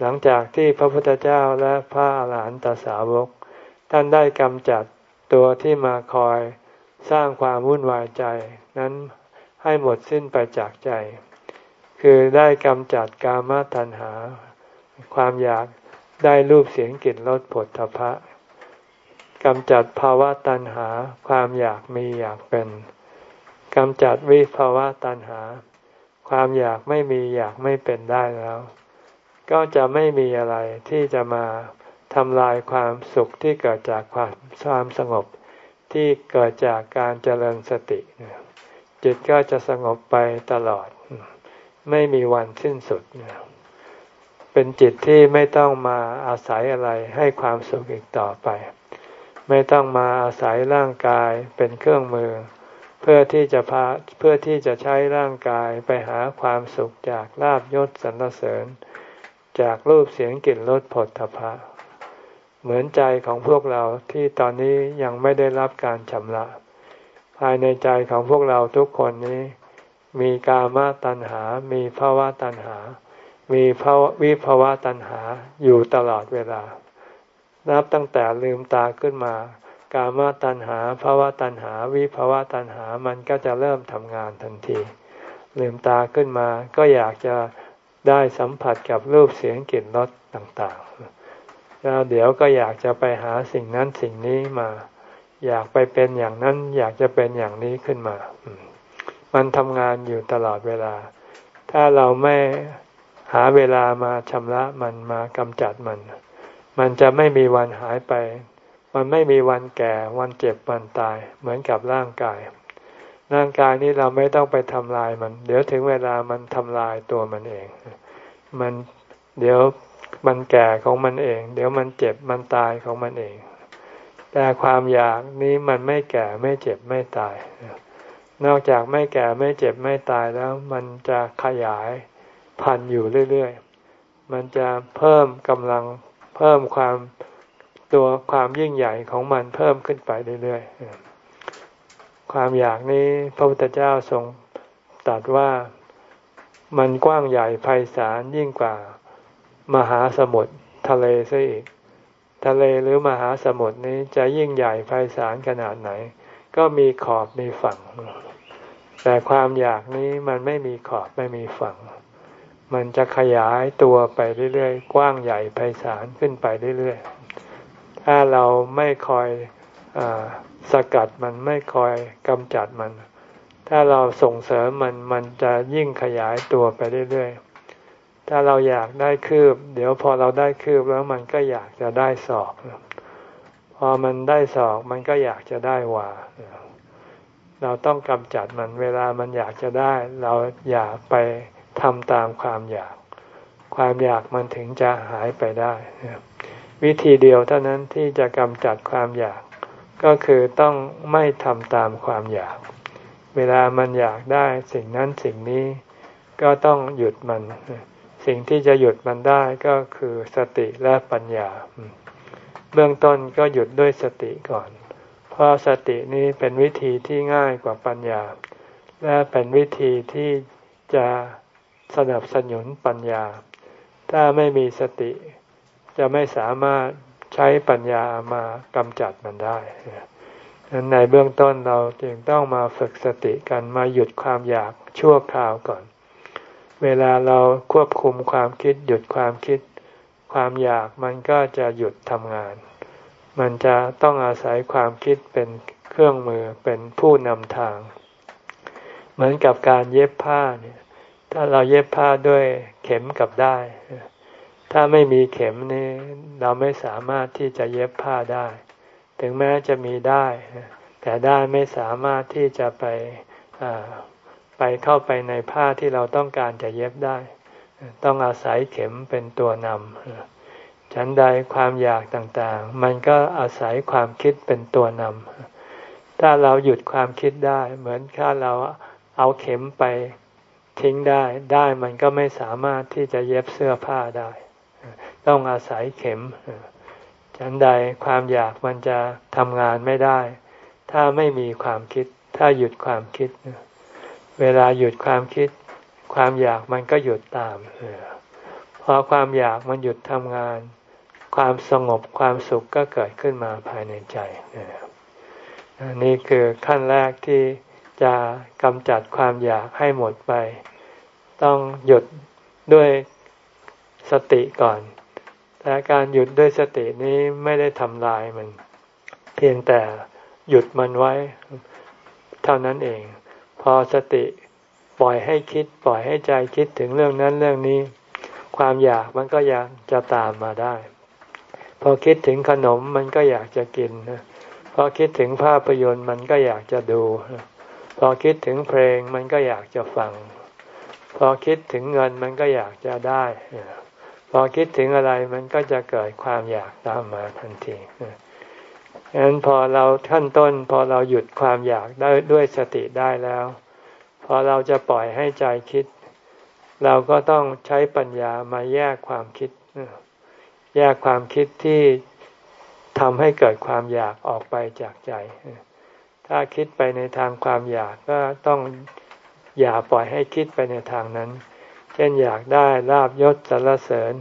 หลังจากที่พระพุทธเจ้าและพระอาหารหันตสาวก ท่านได้กำจัดตัวที่มาคอยสร้างความวุ่นวายใจ นั้นให้หมดสิ้นไปจากใจ คือได้กำจัดกามตัณหา ความอยากได้รูปเสียงกลิ่นรสผลทพะ กำจัดภาวะตัณหาความอยากมีอยากเป็นกำจัดวิภาวะตัณหา ความอยากไม่มีอยากไม่เป็นได้แล้ว ก็จะไม่มีอะไรที่จะมาทำลายความสุขที่เกิดจากความความสงบที่เกิดจากการเจริญสติจิตก็จะสงบไปตลอด ไม่มีวันสิ้นสุด เป็นจิตที่ไม่ต้องมาอาศัยอะไรให้ความสุขอีกต่อไป ไม่ต้องมาอาศัยร่างกายเป็นเครื่องมือ เพื่อที่จะพาเพื่อที่จะใช้ร่างกายไปหาความสุขจากลาบยศสรรเสริญ จากรูปเสียงกลิ่นรสผลทพะ เหมือนใจของพวกเราที่ตอนนี้ยังไม่ได้รับการชำระ ภายในใจของพวกเราทุกคนนี้ มีกามตัณหา มีภาวะตัณหา มีภาววิภาวะตัณหาอยู่ตลอดเวลา นับตั้งแต่ลืมตาขึ้นมา กามตัณหาภาวะตัณหา วิภาวะตัณหามันก็จะเริ่มทำงานทันที ลืมตาขึ้นมา ก็อยากจะได้สัมผัสกับรูปเสียงกลิ่นรสต่างๆ แล้วเดี๋ยวก็อยากจะไปหาสิ่งนั้นสิ่งนี้มา อยากไปเป็นอย่างนั้น อยากจะเป็นอย่างนี้ขึ้นมา มันทำงานอยู่ตลอดเวลา ถ้าเราไม่หาเวลามาชำระมันมากำจัดมัน มันจะไม่มีวันหายไป มันไม่มีวันแก่ วันเจ็บ วันตาย เหมือนกับร่างกาย ร่างกายนี้เราไม่ต้องไปทำลายมัน เดี๋ยวถึงเวลามันทำลายตัวมันเอง มันเดี๋ยวมันแก่ของมันเอง เดี๋ยวมันเจ็บ มันตายของมันเอง แต่ความอยากนี้มันไม่แก่ไม่เจ็บไม่ตาย นอกจากไม่แก่ไม่เจ็บไม่ตายแล้ว มันจะขยายพันอยู่เรื่อยๆ มันจะเพิ่มกำลัง เพิ่มความตัวความยิ่งใหญ่ของมันเพิ่มขึ้นไปเรื่อยๆ ความอยากนี้พระพุทธเจ้าทรงตรัสว่ามันกว้างใหญ่ไพศาลยิ่งกว่ามหาสมุทรทะเลซะอีก ทะเลหรือมหาสมุทรนี้จะยิ่งใหญ่ไพศาลขนาดไหน ก็มีขอบมีฝั่ง แต่ความอยากนี้มันไม่มีขอบไม่มีฝั่ง มันจะขยายตัวไปเรื่อยๆ กว้างใหญ่ไพศาลขึ้นไปเรื่อยๆ ถ้าเราไม่คอยอสกัดมันไม่คอยกำจัดมัน ถ้าเราส่งเสริมมันมันจะยิ่งขยายตัวไปเรื่อยๆ ถ้าเราอยากได้คืบ เดี๋ยวพอเราได้คืบแล้วมันก็อยากจะได้ศอก พอมันได้ศอกมันก็อยากจะได้วาเราต้องกำจัดมันเวลามันอยากจะได้ เราอย่าไป ทำตามความอยาก ความอยากมันถึงจะหายไปได้ วิธีเดียวเท่านั้นที่จะกำจัดความอยาก ก็คือต้องไม่ทำตามความอยาก เวลามันอยากได้สิ่งนั้นสิ่งนี้ก็ต้องหยุดมัน สิ่งที่จะหยุดมันได้ก็คือสติและปัญญา เบื้องต้นก็หยุดด้วยสติก่อน เพราะสตินี้เป็นวิธีที่ง่ายกว่าปัญญา และเป็นวิธีที่จะ สนับสนุนปัญญา ถ้าไม่มีสติ จะไม่สามารถใช้ปัญญามากำจัดมันได้ในเบื้องต้นเราจึงต้องมาฝึกสติกันมาหยุดความอยากชั่วคราวก่อน เวลาเราควบคุมความคิด หยุดความคิด ความอยากมันก็จะหยุดทำงาน มันจะต้องอาศัยความคิดเป็นเครื่องมือเป็นผู้นำทาง เหมือนกับการเย็บผ้าเนี่ย ถ้าเราเย็บผ้าด้วยเข็มกับได้ ถ้าไม่มีเข็มนี่เราไม่สามารถที่จะเย็บผ้าได้ ถึงแม้จะมีได้ แต่ได้ไม่สามารถที่จะไปไปเข้าไปในผ้าที่เราต้องการจะเย็บได้ ต้องอาศัยเข็มเป็นตัวนำฉันใดความอยากต่างๆ มันก็อาศัยความคิดเป็นตัวนำถ้าเราหยุดความคิดได้ เหมือนถ้าเราเอาเข็มไป ทิ้งได้ได้มันก็ไม่สามารถที่จะเย็บเสื้อผ้าได้ ต้องอาศัยเข็มฉันใดความอยากมันจะทำงานไม่ได้ ถ้าไม่มีความคิด ถ้าหยุดความคิด เวลาหยุดความคิด ความอยากมันก็หยุดตามพอความอยากมันหยุดทำงาน ความสงบความสุขก็เกิดขึ้นมาภายในใจนี่คือขั้นแรกที่ จะกำจัดความอยากให้หมดไป ต้องหยุดด้วยสติก่อน แต่การหยุดด้วยสตินี้ไม่ได้ทำลายมัน เพียงแต่หยุดมันไว้ เท่านั้นเอง พอสติปล่อยให้คิด ปล่อยให้ใจคิดถึงเรื่องนั้นเรื่องนี้ ความอยากมันก็ยากจะตามมาได้ พอคิดถึงขนมมันก็อยากจะกินพอคิดถึงภาพยนตร์มันก็อยากจะดู อคิดถึงเพลงมันก็อยากจะฟัง พอคิดถึงเงินมันก็อยากจะได้ พอคิดถึงอะไรมันก็จะเกิดความอยากตามมาทันทีฉะนั้นพอเราขั้นต้น พอเราหยุดความอยากได้ด้วยสติได้แล้ว พอเราจะปล่อยให้ใจคิด เราก็ต้องใช้ปัญญามาแยกความคิด แยกความคิดที่ทำให้เกิดความอยากออกไปจากใจ ถ้าคิดไปในทางความอยากก็ต้องอย่าปล่อยให้คิดไปในทางนั้น เช่นอยากได้ลาบยศสรรเสริญ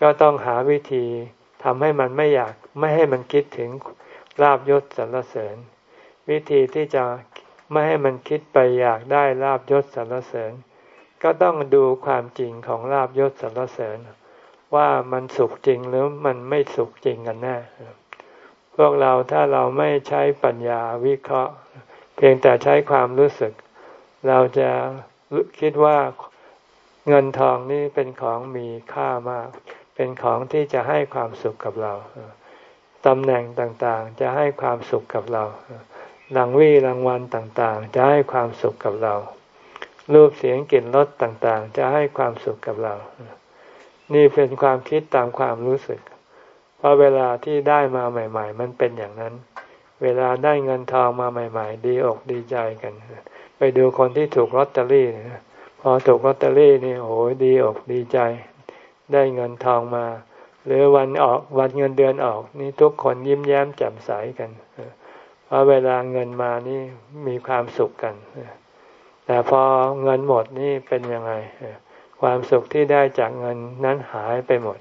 ก็ต้องหาวิธีทำให้มันไม่อยากไม่ให้มันคิดถึงลาบยศสรรเสริญ วิธีที่จะไม่ให้มันคิดไปอยากได้ลาบยศสรรเสริญ ก็ต้องดูความจริงของลาบยศสรรเสริญ ว่ามันสุขจริงหรือมันไม่สุขจริงกันแน่ วกเราถ้าเราไม่ใช้ปัญญาวิเคราะห์ เพียงแต่ใช้ความรู้สึก เราจะคิดว่าเงินทองนี่เป็นของมีค่ามาก เป็นของที่จะให้ความสุขกับเราตำแหน่งต่างๆ จะให้ความสุขกับเรารางวี่รางวัลต่างๆ จะให้ความสุขกับเรา รูปเสียงกลิ่นรสต่างๆ จะให้ความสุขกับเรา นี่เป็นความคิดตามความรู้สึก เพราะเวลาที่ได้มาใหม่ ๆ มันเป็นอย่างนั้น เวลาได้เงินทองมาใหม่ ๆ ดีอกดีใจกัน ไปดูคนที่ถูกลอตเตอรี่นะพอถูกลอตเตอรี่นี่โอ้ยดีอกดีใจ ได้เงินทองมา หรือวันออกวันเงินเดือนออกนี่ทุกคนยิ้มแย้มแจ่มใสกันเพราะเวลาเงินมานี่มีความสุขกันแต่พอเงินหมดนี่เป็นยังไงความสุขที่ได้จากเงินนั้นหายไปหมด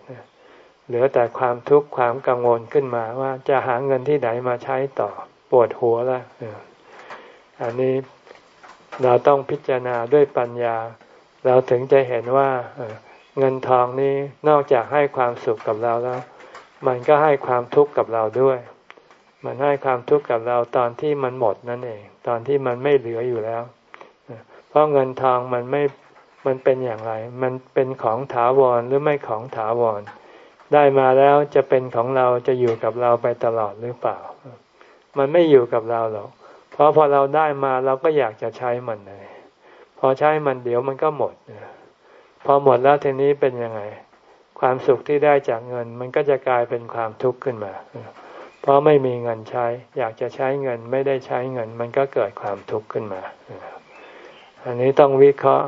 เหลือแต่ความทุกข์ความกังวลขึ้นมาว่าจะหาเงินที่ไหนมาใช้ต่อปวดหัวแล้วอันนี้เราต้องพิจารณาด้วยปัญญา เราถึงจะเห็นว่าเงินทองนี้นอกจากให้ความสุขกับเราแล้ว มันก็ให้ความทุกข์กับเราด้วย มันให้ความทุกข์กับเราตอนที่มันหมดนั่นเอง ตอนที่มันไม่เหลืออยู่แล้ว เพราะเงินทองมันไม่มันเป็นอย่างไร มันเป็นของถาวรหรือไม่ของถาวร ได้มาแล้วจะเป็นของเราจะอยู่กับเราไปตลอดหรือเปล่า มันไม่อยู่กับเราหรอก เพราะพอเราได้มาเราก็อยากจะใช้มันเลยพอใช้มันเดี๋ยวมันก็หมด พอหมดแล้วทีนี้เป็นยังไง ความสุขที่ได้จากเงิน มันก็จะกลายเป็นความทุกข์ขึ้นมา เพราะไม่มีเงินใช้ อยากจะใช้เงินไม่ได้ใช้เงิน มันก็เกิดความทุกข์ขึ้นมา อันนี้ต้องวิเคราะห์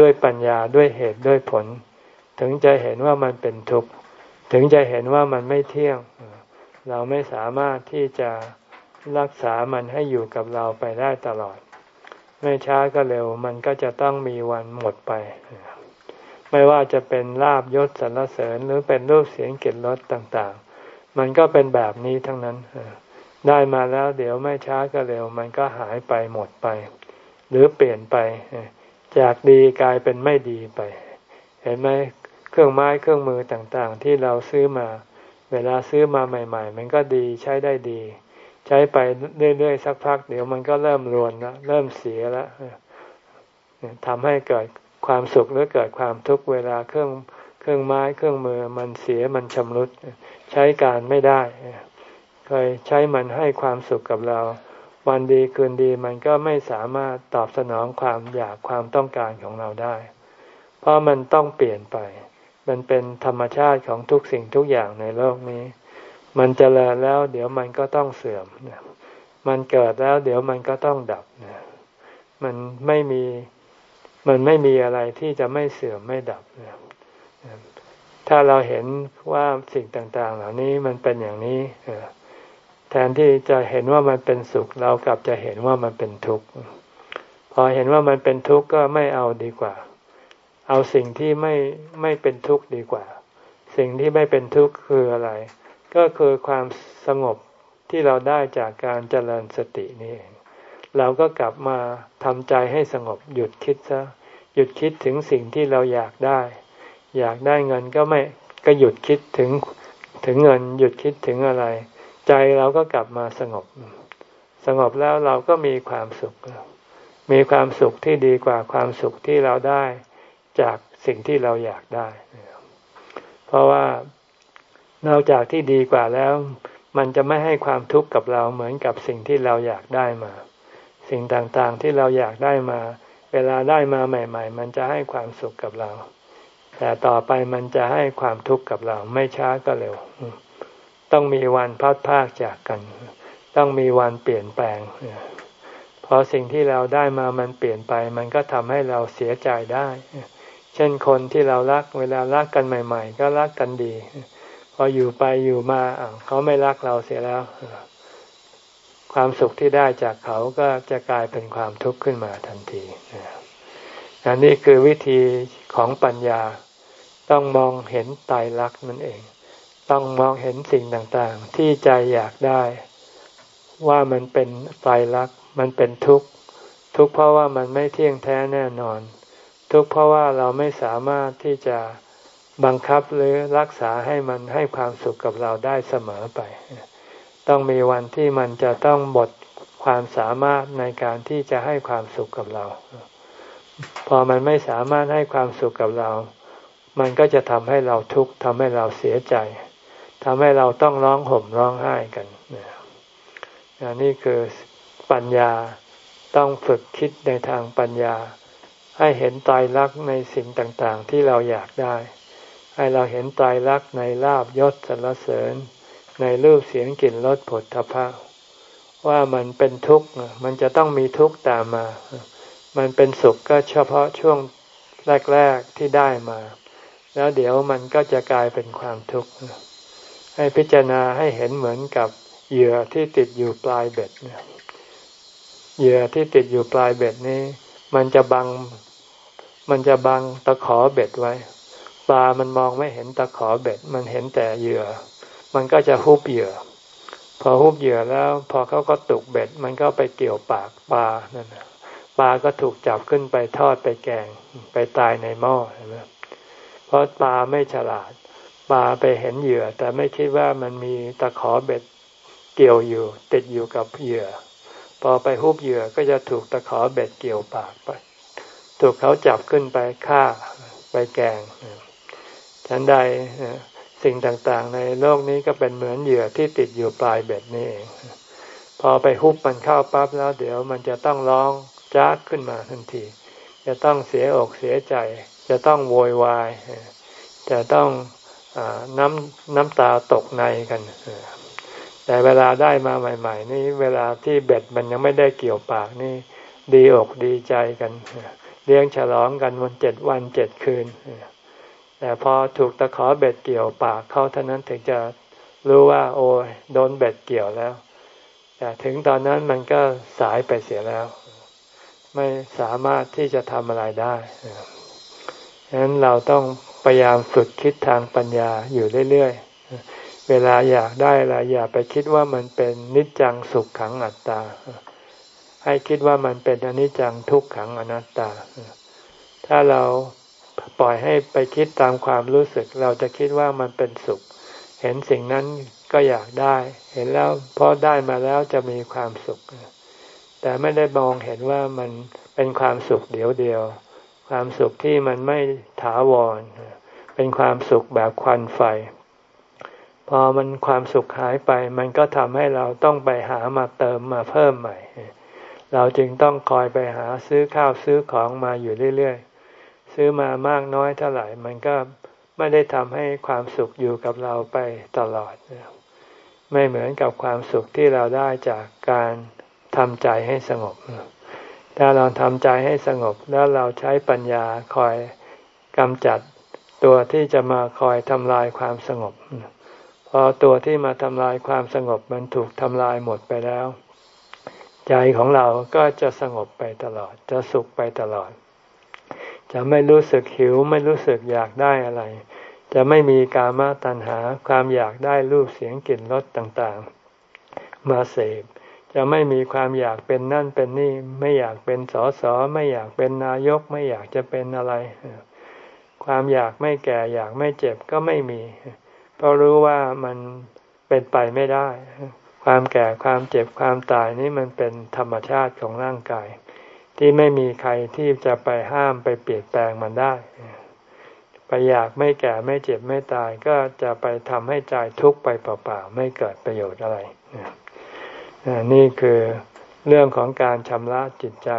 ด้วยปัญญาด้วยเหตุด้วยผล ถึงจะเห็นว่ามันเป็นทุกข์ ถึงจะเห็นว่ามันไม่เที่ยง เราไม่สามารถที่จะรักษามันให้อยู่กับเราไปได้ตลอด ไม่ช้าก็เร็ว มันก็จะต้องมีวันหมดไป ไม่ว่าจะเป็นลาบยศสรรเสริญหรือเป็นรูปเสียงเกล็ดรสต่างๆ มันก็เป็นแบบนี้ทั้งนั้น ได้มาแล้วเดี๋ยวไม่ช้าก็เร็ว มันก็หายไปหมดไป หรือเปลี่ยนไป จากดีกลายเป็นไม่ดีไป เห็นไหม เครื่องไม้เครื่องมือต่างๆ ที่เราซื้อมา เวลาซื้อมาใหม่ ๆ มันก็ดีใช้ได้ดี ใช้ไปเรื่อยๆสักพัก เดี๋ยวมันก็เริ่มรวนล้วเริ่มเสียแล้วทำให้เกิดความสุขหรือเกิดความทุกข์เวลาเครื่องเครื่องไม้เครื่องมือมันเสียมันชำรุดใช้การไม่ได้เคยใช้มันให้ความสุขกับเรา วันดีคืนดีมันก็ไม่สามารถตอบสนองความอยากความต้องการของเราได้ เพราะมันต้องเปลี่ยนไป มันเป็นธรรมชาติของทุกสิ่งทุกอย่างในโลกนี้ มันจเจริญแล้วเดี๋ยวมันก็ต้องเสื่อม มันเกิดแล้วเดี๋ยวมันก็ต้องดับ มันไม่มี มันไม่มีอะไรที่จะไม่เสื่อมไม่ดับ ถ้าเราเห็นว่าสิ่งต่าง ๆ เหล่านี้มันเป็นอย่างนี้ แทนที่จะเห็นว่ามันเป็นสุข เรากลับจะเห็นว่ามันเป็นทุกข์ พอเห็นว่ามันเป็นทุกข์ก็ไม่เอาดีกว่า เอาสิ่งที่ไม่ไม่เป็นทุกข์ดีกว่า สิ่งที่ไม่เป็นทุกข์คืออะไร ก็คือความสงบที่เราได้จากการเจริญสตินี่เองเราก็กลับมาทำใจให้สงบหยุดคิดซะหยุดคิดถึงสิ่งที่เราอยากได้ อยากได้เงินก็ไม่ก็หยุดคิดถึงถึงเงิน หยุดคิดถึงอะไร ใจเราก็กลับมาสงบ สงบแล้วเราก็มีความสุข มีความสุขที่ดีกว่าความสุขที่เราได้ จากสิ่งที่เราอยากได้ เพราะว่านอกจากที่ดีกว่าแล้ว มันจะไม่ให้ความทุกข์กับเราเหมือนกับสิ่งที่เราอยากได้มา สิ่งต่างๆที่เราอยากได้มา เวลาได้มาใหม่ ๆ มันจะให้ความสุขกับเรา แต่ต่อไปมันจะให้ความทุกข์กับเราไม่ช้าก็เร็ว ต้องมีวันพัดพากจากกัน ต้องมีวันเปลี่ยนแปลงพอสิ่งที่เราได้มามันเปลี่ยนไป มันก็ทำให้เราเสียใจได้ เช่นคนที่เรารักเวลารักกันใหม่ ๆ ก็รักกันดี พออยู่ไปอยู่มาเขาไม่รักเราเสียแล้ว ความสุขที่ได้จากเขาก็จะกลายเป็นความทุกข์ขึ้นมาทันทีอันนี้คือวิธีของปัญญาต้องมองเห็นตายรักนั่นเอง ต้องมองเห็นสิ่งต่างๆ ที่ใจอยากได้ ว่ามันเป็นตายรัก มันเป็นทุกข์ ทุกข์เพราะว่ามันไม่เที่ยงแท้แน่นอน ทุกข์เพราะว่าเราไม่สามารถที่จะบังคับหรือรักษาให้มันให้ความสุขกับเราได้เสมอไป ต้องมีวันที่มันจะต้องหมดความสามารถในการที่จะให้ความสุขกับเรา พอมันไม่สามารถให้ความสุขกับเรา มันก็จะทำให้เราทุกข์ทำให้เราเสียใจทำให้เราต้องร้องห่มร้องไห้กันนี่คือปัญญาต้องฝึกคิดในทางปัญญา ให้เห็นตายรักในสิ่งต่างๆ ที่เราอยากได้ ให้เราเห็นตายรักในลาบยศสรรเสริญ ในรูปเสียงกลิ่นรสผลทพะว่ามันเป็นทุกข์มันจะต้องมีทุกข์ตามมา มันเป็นสุขก็เฉพาะช่วงแรก ๆที่ได้มา แล้วเดี๋ยวมันก็จะกลายเป็นความทุกข์ให้พิจารณาให้เห็นเหมือนกับเหยื่อที่ติดอยู่ปลายเบ็ดเหยื่อที่ติดอยู่ปลายเบ็ดนี้ มันจะบัง มันจะบังตะขอเบ็ดไว้ ปลามันมองไม่เห็นตะขอเบ็ด มันเห็นแต่เหยื่อ มันก็จะฮุบเหยื่อ พอฮุบเหยื่อแล้ว พอเขาก็ตกเบ็ด มันก็ไปเกี่ยวปากปลานั่นปลาก็ถูกจับขึ้นไปทอดไปแกง ไปตายในหม้อเห็นไหมเพราะปลาไม่ฉลาด ปลาไปเห็นเหยื่อ แต่ไม่คิดว่ามันมีตะขอเบ็ดเกี่ยวอยู่ ติดอยู่กับเหยื่อ พอไปฮุบเหยื่อก็จะถูกตะขอเบ็ดเกี่ยวปากไป ถูกเขาจับขึ้นไปฆ่าไปแกงฉันใดสิ่งต่างๆ ในโลกนี้ก็เป็นเหมือนเหยื่อที่ติดอยู่ปลายเบ็ดนี่เองพอไปฮุบมันเข้าปั๊บแล้วเดี๋ยวมันจะต้องร้องจ้าขึ้นมาทันที จะต้องเสียอกเสียใจ จะต้องโวยวาย จะต้องอน้ำน้ำตาตกในกัน แต่เวลาได้มาใหม่ ๆ นี่เวลาที่เบ็ดมันยังไม่ได้เกี่ยวปากนี่ ดีอกดีใจกัน เลี้ยงฉลองกันวันเจ็ดวันเจ็ดคืน แต่พอถูกตะขอเบ็ดเกี่ยวปากเขาเท่านั้นถึงจะรู้ว่า โอ้ยโดนเบ็ดเกี่ยวแล้ว แต่ถึงตอนนั้นมันก็สายไปเสียแล้ว ไม่สามารถที่จะทำอะไรได้ฉะนั้นเราต้องพยายามฝึกคิดทางปัญญาอยู่เรื่อยๆ เวลาอยากได้อะไรอย่าไปคิดว่ามันเป็นนิจจังสุขขังอัตตา ให้คิดว่ามันเป็นอนิจจังทุกขังอนัตตา ถ้าเราปล่อยให้ไปคิดตามความรู้สึก เราจะคิดว่ามันเป็นสุข เห็นสิ่งนั้นก็อยากได้ เห็นแล้วพอได้มาแล้วจะมีความสุข แต่ไม่ได้มองเห็นว่ามันเป็นความสุขเดียวเดียว ความสุขที่มันไม่ถาวร เป็นความสุขแบบควันไฟ พอมันความสุขหายไป มันก็ทำให้เราต้องไปหามาเติมมาเพิ่มใหม่ เราจึงต้องคอยไปหาซื้อข้าวซื้อของมาอยู่เรื่อยๆ ซื้อมามากน้อยเท่าไหร่ มันก็ไม่ได้ทำให้ความสุขอยู่กับเราไปตลอด ไม่เหมือนกับความสุขที่เราได้จากการทำใจให้สงบ ถ้าเราทำใจให้สงบแล้วเราใช้ปัญญาคอยกำจัดตัวที่จะมาคอยทำลายความสงบ พอตัวที่มาทำลายความสงบมันถูกทำลายหมดไปแล้ว ใจของเราก็จะสงบไปตลอด จะสุขไปตลอด จะไม่รู้สึกหิว ไม่รู้สึกอยากได้อะไร จะไม่มีกามาตัณหาความอยากได้รูปเสียงกลิ่นรสต่างๆ มาเสพจะไม่มีความอยากเป็นนั่นเป็นนี่ ไม่อยากเป็นสอสอไม่อยากเป็นนายก ไม่อยากจะเป็นอะไร ความอยากไม่แก่อยากไม่เจ็บก็ไม่มี เพราะรู้ว่ามันเป็นไปไม่ได้ ความแก่ความเจ็บความตายนี่มันเป็นธรรมชาติของร่างกาย ที่ไม่มีใครที่จะไปห้ามไปเปลี่ยนแปลงมันได้ ไปอยากไม่แก่ไม่เจ็บไม่ตายก็จะไปทำให้ใจทุกข์ไปเปล่าๆไม่เกิดประโยชน์อะไร นี่คือเรื่องของการชำระจิตใจ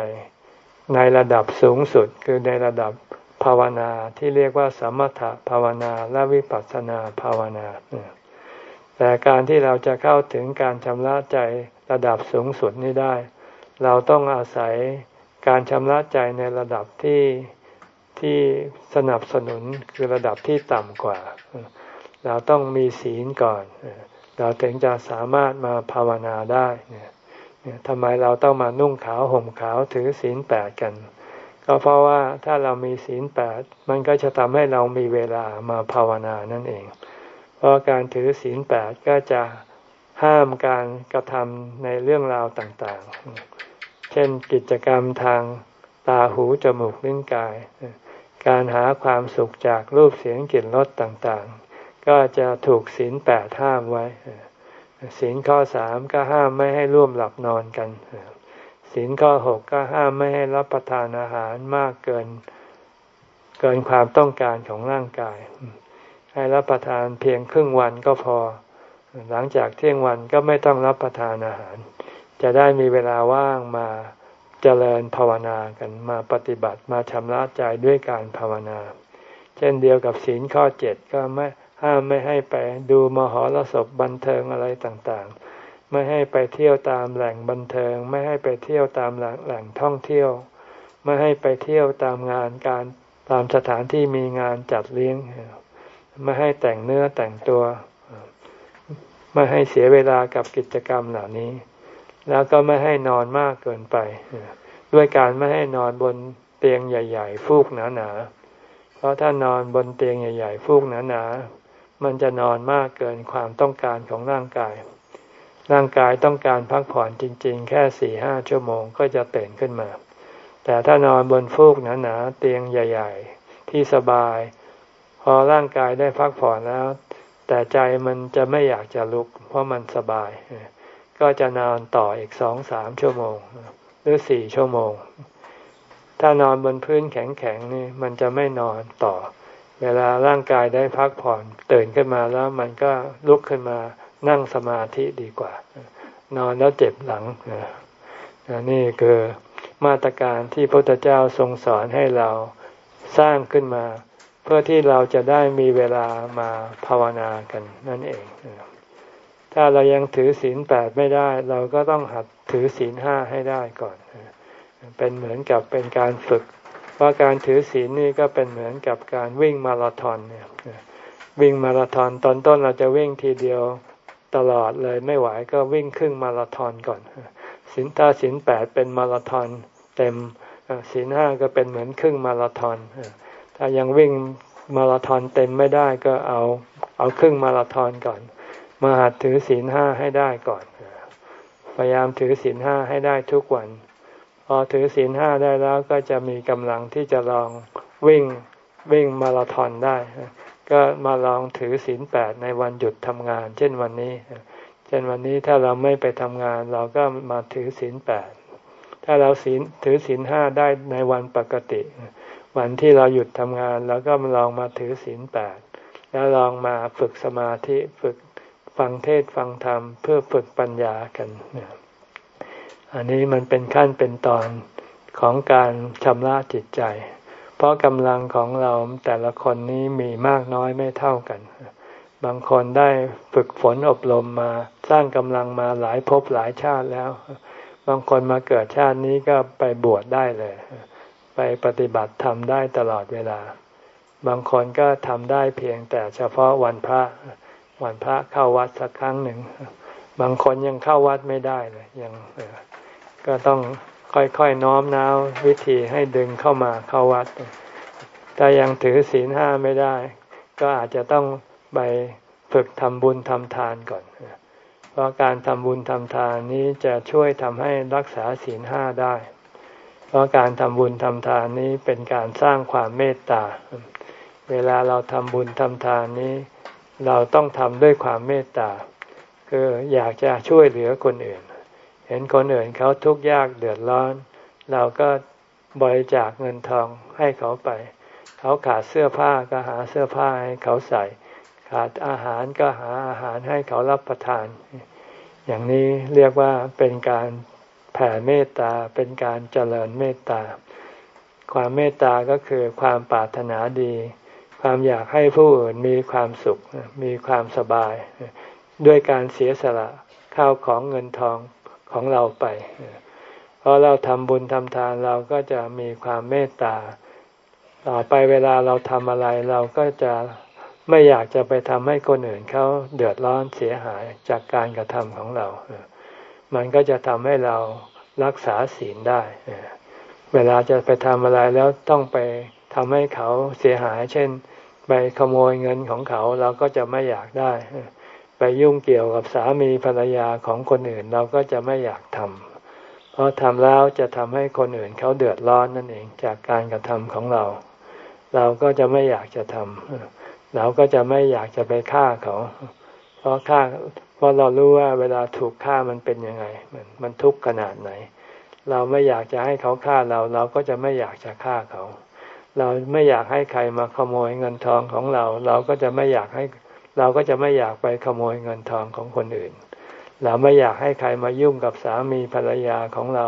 ในระดับสูงสุดคือในระดับภาวนาที่เรียกว่าสมถภาวนาและวิปัสสนาภาวนา แต่การที่เราจะเข้าถึงการชำระใจระดับสูงสุดนี้ได้ เราต้องอาศัยการชำระใจในระดับที่ที่สนับสนุนคือระดับที่ต่ำกว่า เราต้องมีศีลก่อน เราถึงจะสามารถมาภาวนาได้เนี่ยทำไมเราต้องมานุ่งขาวห่มขาวถือศีลแปดกัน ก็เพราะว่าถ้าเรามีศีลแปดมันก็จะทำให้เรามีเวลามาภาวนานั่นเอง เพราะการถือศีลแปดก็จะห้ามการกระทำในเรื่องราวต่างๆ เช่นกิจกรรมทางตาหูจมูกลิ้นกาย การหาความสุขจากรูปเสียงกลิ่นรสต่างๆ ก็จะถูกศีลแปดห้ามไว้ศีลข้อสามก็ห้ามไม่ให้ร่วมหลับนอนกันศีลข้อหกก็ห้ามไม่ให้รับประทานอาหารมากเกิน เกินความต้องการของร่างกาย ให้รับประทานเพียงครึ่งวันก็พอ หลังจากเที่ยงวันก็ไม่ต้องรับประทานอาหาร จะได้มีเวลาว่างมาเจริญภาวนากันมาปฏิบัติมาชำระใจด้วยการภาวนา เช่นเดียวกับศีลข้อเจ็ดก็ไม่ห้ามไม่ให้ไปดูมหรสพบันเทิงอะไรต่างๆ ไม่ให้ไปเที่ยวตามแหล่งบันเทิง ไม่ให้ไปเที่ยวตามแหล่งท่องเที่ยว ไม่ให้ไปเที่ยวตามงานการตามสถานที่มีงานจัดเลี้ยง ไม่ให้แต่งเนื้อแต่งตัว ไม่ให้เสียเวลากับกิจกรรมเหล่านี้ แล้วก็ไม่ให้นอนมากเกินไป ด้วยการไม่ให้นอนบนเตียงใหญ่ ๆ ฟูกหนาๆเพราะถ้านอนบนเตียงใหญ่ ๆ ฟูกหนาๆมันจะนอนมากเกินความต้องการของร่างกาย ร่างกายต้องการพักผ่อนจริง ๆ แค่สี่ห้าชั่วโมงก็จะตื่นขึ้นมา แต่ถ้านอนบนฟูกหนาๆเตียงใหญ่ ๆ ที่สบาย อร่างกายได้พักผ่อนแล้ว แต่ใจมันจะไม่อยากจะลุก เพราะมันสบาย ก็จะนอนต่ออีกสองสามชั่วโมง หรือสี่ชั่วโมง ถ้านอนบนพื้นแข็งๆนี่มันจะไม่นอนต่อ เวลาร่างกายได้พักผ่อนตื่นขึ้นมาแล้วมันก็ลุกขึ้นมานั่งสมาธิดีกว่า นอนแล้วเจ็บหลังนี่คือมาตรการที่พระพุทธเจ้าทรงสอนให้เราสร้างขึ้นมา เพื่อที่เราจะได้มีเวลามาภาวนากันนั่นเอง ถ้าเรายังถือศีลแปดไม่ได้ เราก็ต้องหัดถือศีลห้าให้ได้ก่อน เป็นเหมือนกับเป็นการฝึกพราการถือศีลนี่ก็เป็นเหมือนกับการวิ่งมาราธอนเนี่ยวิ่งมาราธอนตอนต้นเราจะวิ่งทีเดียวตลอดเลยไม่ไหวก็วิ่งครึ่งมาราธอนก่อนศีลถ้าศีลแปดเป็นมาราธอนเต็มศีลห้าก็เป็นเหมือนครึ่งมาราธอน ถ้ายังวิ่งมาราธอนเต็มไม่ได้ก็เอาเอาครึ่งมาราธอนก่อน มาหัดถือศีลห้าให้ได้ก่อน พยายามถือศีลห้าให้ได้ทุกวัน พอถือศีลห้าได้แล้วก็จะมีกำลังที่จะลองวิ่งวิ่งมาราธอนได้ ก็มาลองถือศีลแปดในวันหยุดทำงาน เช่นวันนี้ เช่นวันนี้ถ้าเราไม่ไปทำงาน เราก็มาถือศีลแปดถ้าเราศีลถือศีลห้าได้ในวันปกติ วันที่เราหยุดทำงานเราก็มาลองมาถือศีลแปดแล้วลองมาฝึกสมาธิฝึกฟังเทศฟังธรรมเพื่อฝึกปัญญากันอันนี้มันเป็นขั้นเป็นตอนของการชำระจิตใจ เพราะกำลังของเราแต่ละคนนี้มีมากน้อยไม่เท่ากัน บางคนได้ฝึกฝนอบรมมาสร้างกำลังมาหลายภพหลายชาติแล้ว บางคนมาเกิดชาตินี้ก็ไปบวชได้เลย ไปปฏิบัติทำได้ตลอดเวลา บางคนก็ทำได้เพียงแต่เฉพาะวันพระวันพระเข้าวัดสักครั้งหนึ่ง บางคนยังเข้าวัดไม่ได้เลยยังก็ต้องค่อยๆน้อมน้าววิธีให้ดึงเข้ามาเข้าวัด ถ้ายังถือศีลห้าไม่ได้ ก็อาจจะต้องไปฝึกทำบุญทำทานก่อน เพราะการทำบุญทำทานนี้จะช่วยทำให้รักษาศีลห้าได้ เพราะการทำบุญทำทานนี้เป็นการสร้างความเมตตา เวลาเราทำบุญทำทานนี้ เราต้องทำด้วยความเมตตา คืออยากจะช่วยเหลือคนอื่น เห็นคนอื่นเขาทุกข์ยากเดือดร้อน เราก็บริจาคเงินทองให้เขาไป เขาขาดเสื้อผ้าก็หาเสื้อผ้าให้เขาใส่ ขาดอาหารก็หาอาหารให้เขารับประทาน อย่างนี้เรียกว่าเป็นการ แผ่เมตตาเป็นการเจริญเมตตา ความเมตตาก็คือความปรารถนาดี ความอยากให้ผู้อื่นมีความสุขมีความสบาย ด้วยการเสียสละข้าวของเงินทองของเราไป เพราะเราทำบุญทำทานเราก็จะมีความเมตตา ต่อไปเวลาเราทำอะไรเราก็จะไม่อยากจะไปทำให้คนอื่นเขาเดือดร้อนเสียหายจากการกระทำของเรา มันก็จะทำให้เรารักษาศีลได้ เวลาจะไปทำอะไรแล้วต้องไปทำให้เขาเสียหาย เช่น ไปขโมยเงินของเขาเราก็จะไม่อยากได้ ไปยุ่งเกี่ยวกับสามีภรรยาของคนอื่นเราก็จะไม่อยากทำเพราะทำแล้วจะทำให้คนอื่นเขาเดือดร้อนนั่นเองจากการกระทำของเรา เราก็จะไม่อยากจะทำเราก็จะไม่อยากจะไปฆ่าเขา เพราะฆ่า เพราะเรารู้ว่าเวลาถูกฆ่ามันเป็นยังไง มันมันทุกข์ขนาดไหน เราไม่อยากจะให้เขาฆ่าเรา เราก็จะไม่อยากจะฆ่าเขา เราไม่อยากให้ใครมาขโมยเงินทองของเรา เราก็จะไม่อยากให้ เราก็จะไม่อยากไปขโมยเงินทองของคนอื่น เราไม่อยากให้ใครมายุ่งกับสามีภรรยาของเรา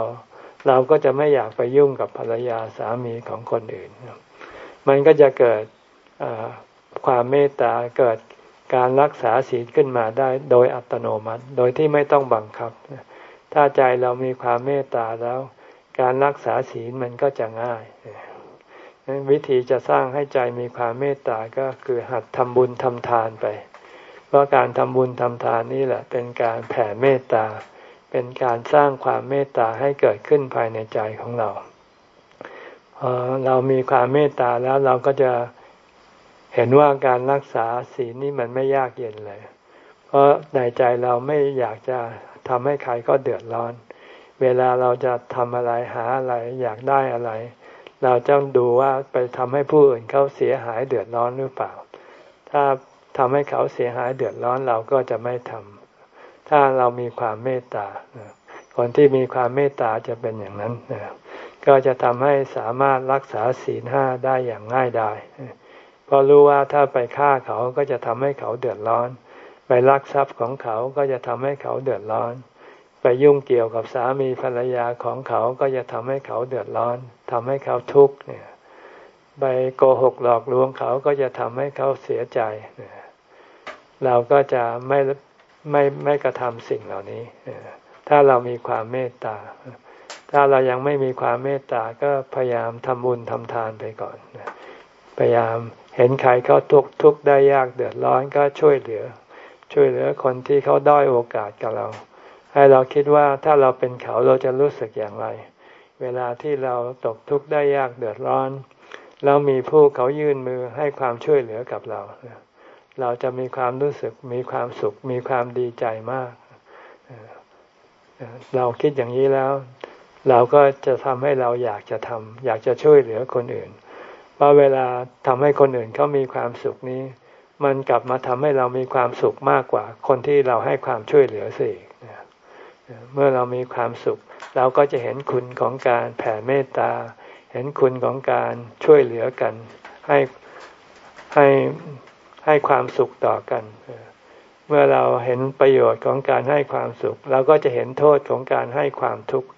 เราก็จะไม่อยากไปยุ่งกับภรรยาสามีของคนอื่น มันก็จะเกิดความเมตตาเกิด การรักษาศีลขึ้นมาได้โดยอัตโนมัติ โดยที่ไม่ต้องบังคับ ถ้าใจเรามีความเมตตาแล้ว การรักษาศีลมันก็จะง่ายวิธีจะสร้างให้ใจมีความเมตตาก็คือหัดทำบุญทำทานไป เพราะการทำบุญทำทานนี่แหละ เป็นการแผ่เมตตา เป็นการสร้างความเมตตาให้เกิดขึ้นภายในใจของเราพอเรามีความเมตตาแล้วเราก็จะ เห็นว่าการรักษาศีลนี่มันไม่ยากเย็นเลย เพราะในใจเราไม่อยากจะทำให้ใครก็เดือดร้อน เวลาเราจะทำอะไรหาอะไรอยากได้อะไร เราจะดูว่าไปทำให้ผู้อื่นเขาเสียหายเดือดร้อนหรือเปล่า ถ้าทำให้เขาเสียหายเดือดร้อนเราก็จะไม่ทำถ้าเรามีความเมตตาคนที่มีความเมตตาจะเป็นอย่างนั้นก็จะทำให้สามารถรักษาศีลห้าได้อย่างง่ายดาย เพราะรู้ว่าถ้าไปฆ่าเขาก็จะทำให้เขาเดือดร้อน ไปลักทรัพย์ของเขาก็จะทำให้เขาเดือดร้อน ไปยุ่งเกี่ยวกับสามีภรรยาของเขาก็จะทำให้เขาเดือดร้อนทำให้เขาทุกข์เนี่ยไปโกหกหลอกลวงเขาก็จะทำให้เขาเสียใจเราก็จะไม่ไม่ไม่กระทำสิ่งเหล่านี้ ถ้าเรามีความเมตตา ถ้าเรายังไม่มีความเมตตาก็พยายามทำบุญทำทานไปก่อน พยายาม เห็นใครเขาทุกข์ทุกข์ได้ยากเดือดร้อนก็ช่วยเหลือ ช่วยเหลือคนที่เขาด้อยโอกาสกับเรา ให้เราคิดว่าถ้าเราเป็นเขาเราจะรู้สึกอย่างไร เวลาที่เราตกทุกข์ได้ยากเดือดร้อนเรามีผู้เขายื่นมือให้ความช่วยเหลือกับเรา เราจะมีความรู้สึกมีความสุขมีความดีใจมาก เราคิดอย่างนี้แล้ว เราก็จะทำให้เราอยากจะทำอยากจะช่วยเหลือคนอื่น เพราเวลาทำให้คนอื่นเขามีความสุขนี้ มันกลับมาทำให้เรามีความสุขมากกว่า คนที่เราให้ความช่วยเหลือสิเมื่อเรามีความสุข เราก็จะเห็นคุณของการแผ่เมตตา เห็นคุณของการช่วยเหลือกัน ให้ให้ให้ความสุขต่อกัน เมื่อเราเห็นประโยชน์ของการให้ความสุข เราก็จะเห็นโทษของการให้ความทุกข์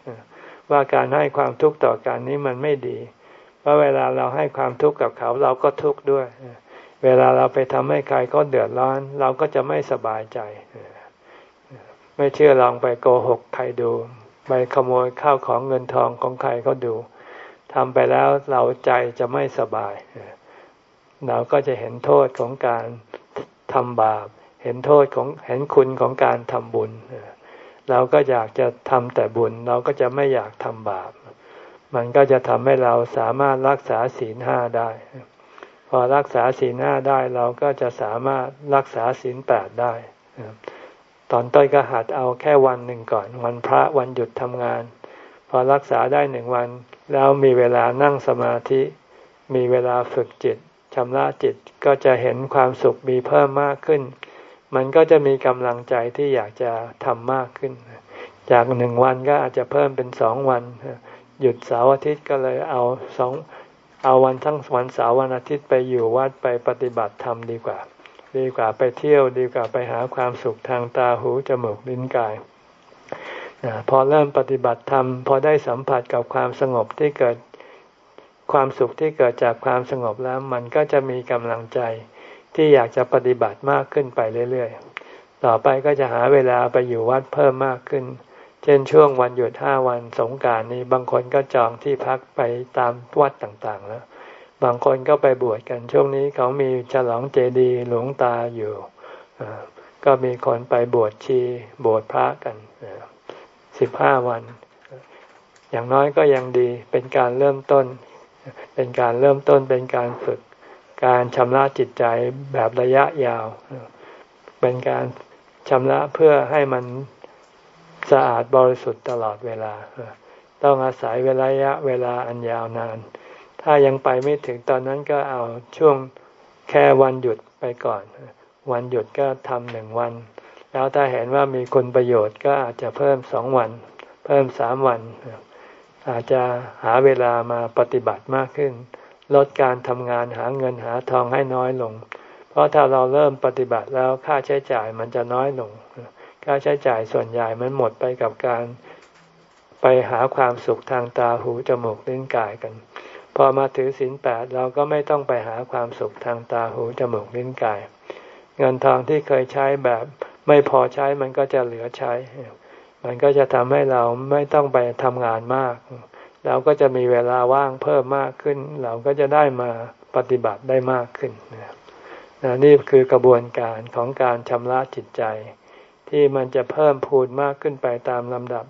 ว่าการให้ความทุกข์ต่อกันนี้มันไม่ดี เพราะเวลาเราให้ความทุกข์กับเขาเราก็ทุกข์ด้วย เวลาเราไปทำให้ใครก็เดือดร้อน เราก็จะไม่สบายใจ ไม่เชื่อลองไปโกหกใครดู ไปขโมยข้าวของเงินทองของใครก็ดูทำไปแล้วเราใจจะไม่สบาย เราก็จะเห็นโทษของการทำบาป เห็นโทษของเห็นคุณของการทำบุญ เราก็อยากจะทำแต่บุญ เราก็จะไม่อยากทำบาป มันก็จะทำให้เราสามารถรักษาศีลห้าได้ พอรักษาศีลห้าได้เราก็จะสามารถรักษาศีลแปดได้ ตอนต้นก็หัดเอาแค่วันหนึ่งก่อน วันพระวันหยุดทำงาน พอรักษาได้หนึ่งวัน แล้วมีเวลานั่งสมาธิ มีเวลาฝึกจิตชำระจิตก็จะเห็นความสุขมีเพิ่มมากขึ้น มันก็จะมีกำลังใจที่อยากจะทำมากขึ้น จากหนึ่งวันก็อาจจะเพิ่มเป็นสองวัน หยุดเสาร์อาทิตย์ก็เลยเอาสองเอาวันทั้งวันเสาร์วันอาทิตย์ไปอยู่วัดไปปฏิบัติธรรมดีกว่า ดีกว่าไปเที่ยวดีกว่าไปหาความสุขทางตาหูจมูกลิ้นกายพอเริ่มปฏิบัติธรรมพอได้สัมผัสกับความสงบที่เกิดความสุขที่เกิดจากความสงบแล้ว มันก็จะมีกำลังใจที่อยากจะปฏิบัติมากขึ้นไปเรื่อยๆ ต่อไปก็จะหาเวลาไปอยู่วัดเพิ่มมากขึ้น เช่นช่วงวันหยุดห้าวันสงการนี้ บางคนก็จองที่พักไปตามวัดต่างๆ แล้ว บางคนก็ไปบวชกันช่วงนี้เขามีฉลองเจดีย์หลวงตาอยู่ก็มีคนไปบวชชีบวชพระกันสิบห้าวัน อย่างน้อยก็ยังดีเป็นการเริ่มต้น เป็นการเริ่มต้นเป็นการฝึก การชำระจิตใจแบบระยะยาว เป็นการชำระเพื่อให้มัน สะอาดบริสุทธิ์ตลอดเวลา ต้องอาศัยเวลายะเวลาอันยาวนาน ถ้ายังไปไม่ถึงตอนนั้นก็เอาช่วงแค่วันหยุดไปก่อน วันหยุดก็ทำหนึ่งวัน แล้วถ้าเห็นว่ามีคุณประโยชน์ก็อาจจะเพิ่มสองวัน เพิ่มสามวัน อาจจะหาเวลามาปฏิบัติมากขึ้น ลดการทำงานหาเงินหาทองให้น้อยลง เพราะถ้าเราเริ่มปฏิบัติแล้วค่าใช้จ่ายมันจะน้อยลง ค่าใช้จ่ายส่วนใหญ่มันหมดไปกับการไปหาความสุขทางตาหูจมูกลิ้นกายกัน พอมาถือศีลแปดเราก็ไม่ต้องไปหาความสุขทางตาหูจมูกลิ้นกาย เงินทองที่เคยใช้แบบไม่พอใช้มันก็จะเหลือใช้ มันก็จะทำให้เราไม่ต้องไปทำงานมาก เราก็จะมีเวลาว่างเพิ่มมากขึ้น เราก็จะได้มาปฏิบัติได้มากขึ้นนะนี่คือกระบวนการของการชำระจิตใจ ที่มันจะเพิ่มพูนมากขึ้นไปตามลำดับ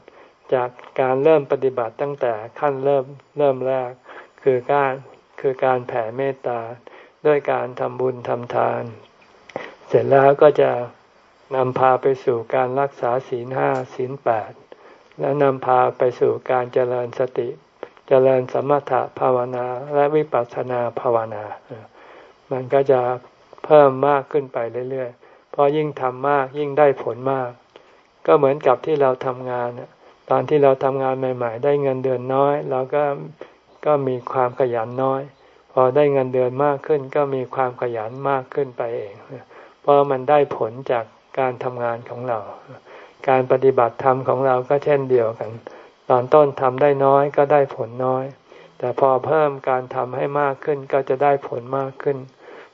จากการเริ่มปฏิบัติตั้งแต่ขั้นเริ่มเริ่มแรก คือการคือการแผ่เมตตาด้วยการทำบุญทำทาน เสร็จแล้วก็จะนำพาไปสู่การรักษาศีลห้าศีลแปดและนำพาไปสู่การเจริญสติ เจริญสมถะภาวนาและวิปัสสนาภาวนา มันก็จะเพิ่มมากขึ้นไปเรื่อยๆ เพราะยิ่งทำมากยิ่งได้ผลมาก ก็เหมือนกับที่เราทำงาน ตอนที่เราทำงานใหม่ ๆ ได้เงินเดือนน้อยเราก็ก็มีความขยันน้อย พอได้เงินเดือนมากขึ้น ก็มีความขยันมากขึ้นไปเอง เพราะมันได้ผลจากการทำงานของเรา การปฏิบัติธรรมของเราก็เช่นเดียวกัน ตอนต้นทำได้น้อยก็ได้ผลน้อย แต่พอเพิ่มการทำให้มากขึ้นก็จะได้ผลมากขึ้น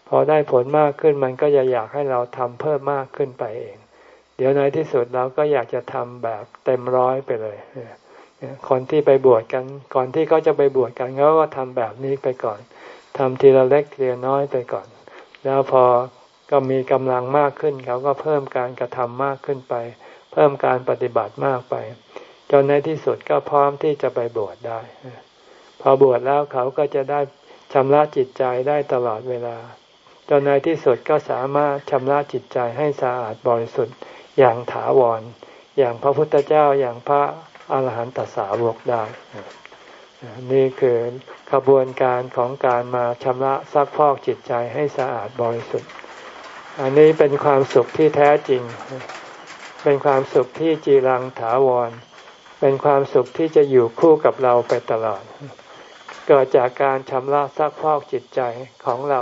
พอได้ผลมากขึ้นมันก็จะอยากให้เราทำเพิ่มมากขึ้นไปเอง เดี๋ยวในที่สุดเราก็อยากจะทำแบบเต็มร้อยไปเลยคนที่ไปบวชกัน ก่อนที่เขาจะไปบวชกันเขาก็ทำแบบนี้ไปก่อนทำทีละเล็กทีละน้อยไปก่อน แล้วพอก็มีกำลังมากขึ้นเขาก็เพิ่มการกระทำมากขึ้นไป เพิ่มการปฏิบัติมากไป จนในที่สุดก็พร้อมที่จะไปบวชได้ พอบวชแล้วเขาก็จะได้ชำระจิตใจได้ตลอดเวลา จนในที่สุดก็สามารถชำระจิตใจให้สะอาดบริสุทธิ์อย่างถาวร อย่างพระพุทธเจ้าอย่างพระอาหารหันตสาวกได้ นี่คือกระบวนการของการมาชำระซักพอกจิตใจให้สะอาดบริสุทธิ์ อันนี้เป็นความสุขที่แท้จริง เป็นความสุขที่จีรังถาวร เป็นความสุขที่จะอยู่คู่กับเราไปตลอด เกิดจากการชำระซักพอกจิตใจของเรา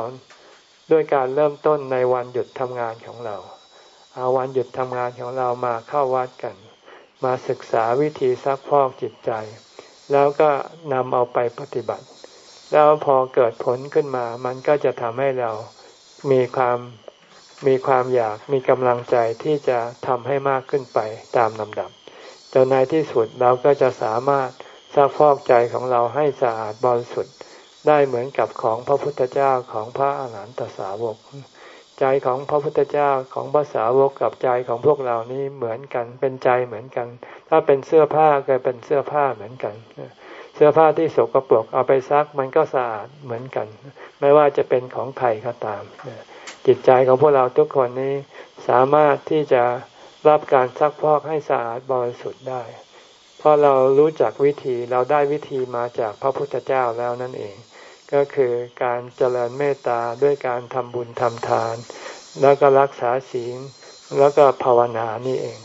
ด้วยการเริ่มต้นในวันหยุดทำงานของเรา เอาวันหยุดทำงานของเรามาเข้าวัดกัน มาศึกษาวิธีซักพอกจิตใจ แล้วก็นำเอาไปปฏิบัติ แล้วพอเกิดผลขึ้นมา มันก็จะทำให้เรามีความมีความอยากมีกำลังใจที่จะทำให้มากขึ้นไปตามลำดับจนในที่สุดเราก็จะสามารถซักพอกใจของเราให้สะอาดบริสุทธิ์ ได้เหมือนกับของพระพุทธเจ้าของพระอาหารหันตสาวก ใจของพระพุทธเจ้าของพระสาวกกับใจของพวกเรานี้เหมือนกัน เป็นใจเหมือนกัน ถ้าเป็นเสื้อผ้าก็เป็นเสื้อผ้าเหมือนกัน เสื้อผ้าที่สกปรกเอาไปซักมันก็สะอาดเหมือนกัน ไม่ว่าจะเป็นของใครก็ตาม จิตใจของพวกเราทุกคนนี้สามารถที่จะรับการซักพอกให้สะอาดบริสุทธิ์ได้ เพราะเรารู้จักวิธีเราได้วิธีมาจากพระพุทธเจ้าแล้วนั่นเอง ก็คือการเจริญเมตตาด้วยการทำบุญทำทาน แล้วก็รักษาศีลแล้วก็ภาวนานี่เอง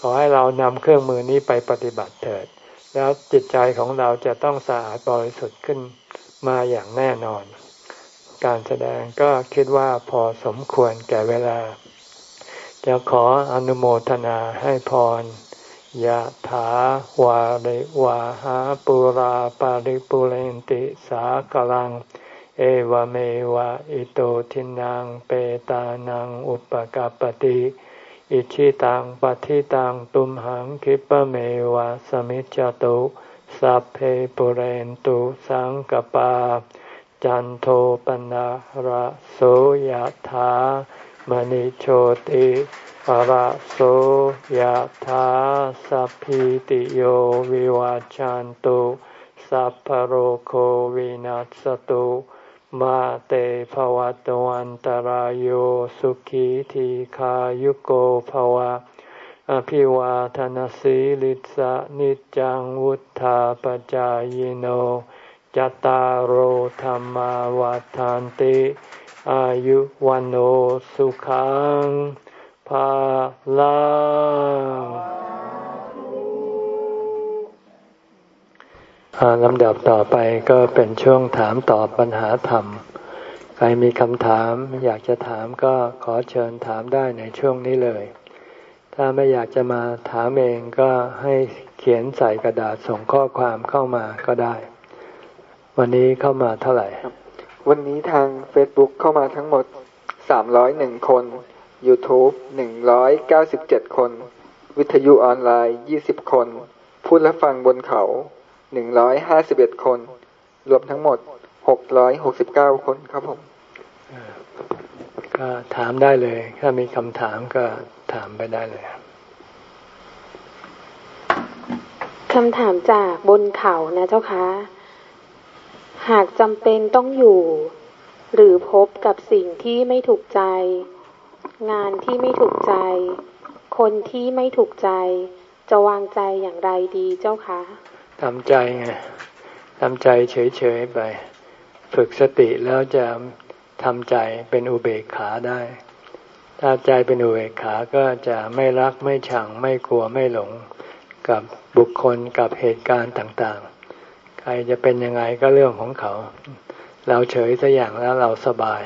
ขอให้เรานำเครื่องมือนี้ไปปฏิบัติเถิด แล้วจิตใจของเราจะต้องสะอาดบริสุทธิ์ขึ้นมาอย่างแน่นอน การแสดงก็คิดว่าพอสมควรแก่เวลา จะขออนุโมทนาให้พร ยะถาวาริวาหาปุราปาริปุเรนติสากลัง เอวเมวะอิโตทินังเปตานังอุปกาปติอิชิตังปฏิตังตุมหังคิปเมวะสมิจจตุสัพเพปุเรนตุสังกปา จันโทปนะระโสยถา มณิโชติประโสยธาสัพพิติโยวิวัจจันตุสัพพโรโควินัสตุมาเตภวัตวันตารโยสุขีทีขายุโกภวะ อภิวาทนสีลิสะนิจังวุธาปจายโนจตารโหธรรมวาทานติ อายุวันโอสุขังภาลังลำดับต่อไปก็เป็นช่วงถามตอบปัญหาธรรม ใครมีคำถามอยากจะถามก็ขอเชิญถามได้ในช่วงนี้เลย ถ้าไม่อยากจะมาถามเองก็ให้เขียนใส่กระดาษส่งข้อความเข้ามาก็ได้ วันนี้เข้ามาเท่าไหร่ วันนี้ทาง Facebook เข้ามาทั้งหมด 301 คน YouTube 197 คน วิทยุออนไลน์ 20 คน พูดและฟังบนเขา 151 คน รวมทั้งหมด 669 คนครับผมก็ถามได้เลย ถ้ามีคำถามก็ถามไปได้เลยคำถามจากบนเขานะเจ้าคะ หากจำเป็นต้องอยู่ หรือพบกับสิ่งที่ไม่ถูกใจ งานที่ไม่ถูกใจ คนที่ไม่ถูกใจ จะวางใจอย่างไรดีเจ้าคะทำใจไงทำใจเฉยๆไป ฝึกสติแล้วจะทำใจเป็นอุเบกขาได้ ถ้าใจเป็นอุเบกขาก็จะไม่รักไม่ชังไม่กลัวไม่หลงกับบุคคลกับเหตุการณ์ต่างๆ ใครจะเป็นยังไงก็เรื่องของเขา เราเฉยสัอย่างแล้วเราสบาย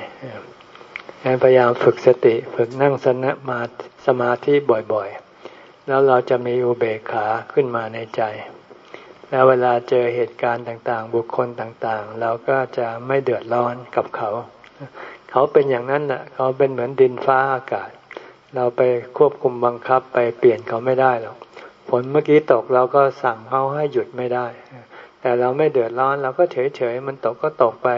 งั้นพยายามฝึกสติฝึกนั่งสมาสมาธิบ่อยๆ แล้วเราจะมีอุเบกขาขึ้นมาในใจ แล้วเวลาเจอเหตุการณ์ต่างๆ บุคคลต่างๆ เราก็จะไม่เดือดร้อนกับเขา เขาเป็นอย่างนั้นแหละเขาเป็นเหมือนดินฟ้าอากาศ เราไปควบคุมบังคับไปเปลี่ยนเขาไม่ได้หรอกฝนเมื่อกี้ตกเราก็สั่งเขาให้หยุดไม่ได้ แต่เราไม่เดือดร้อนเราก็เฉยๆมันตกก็ตกไป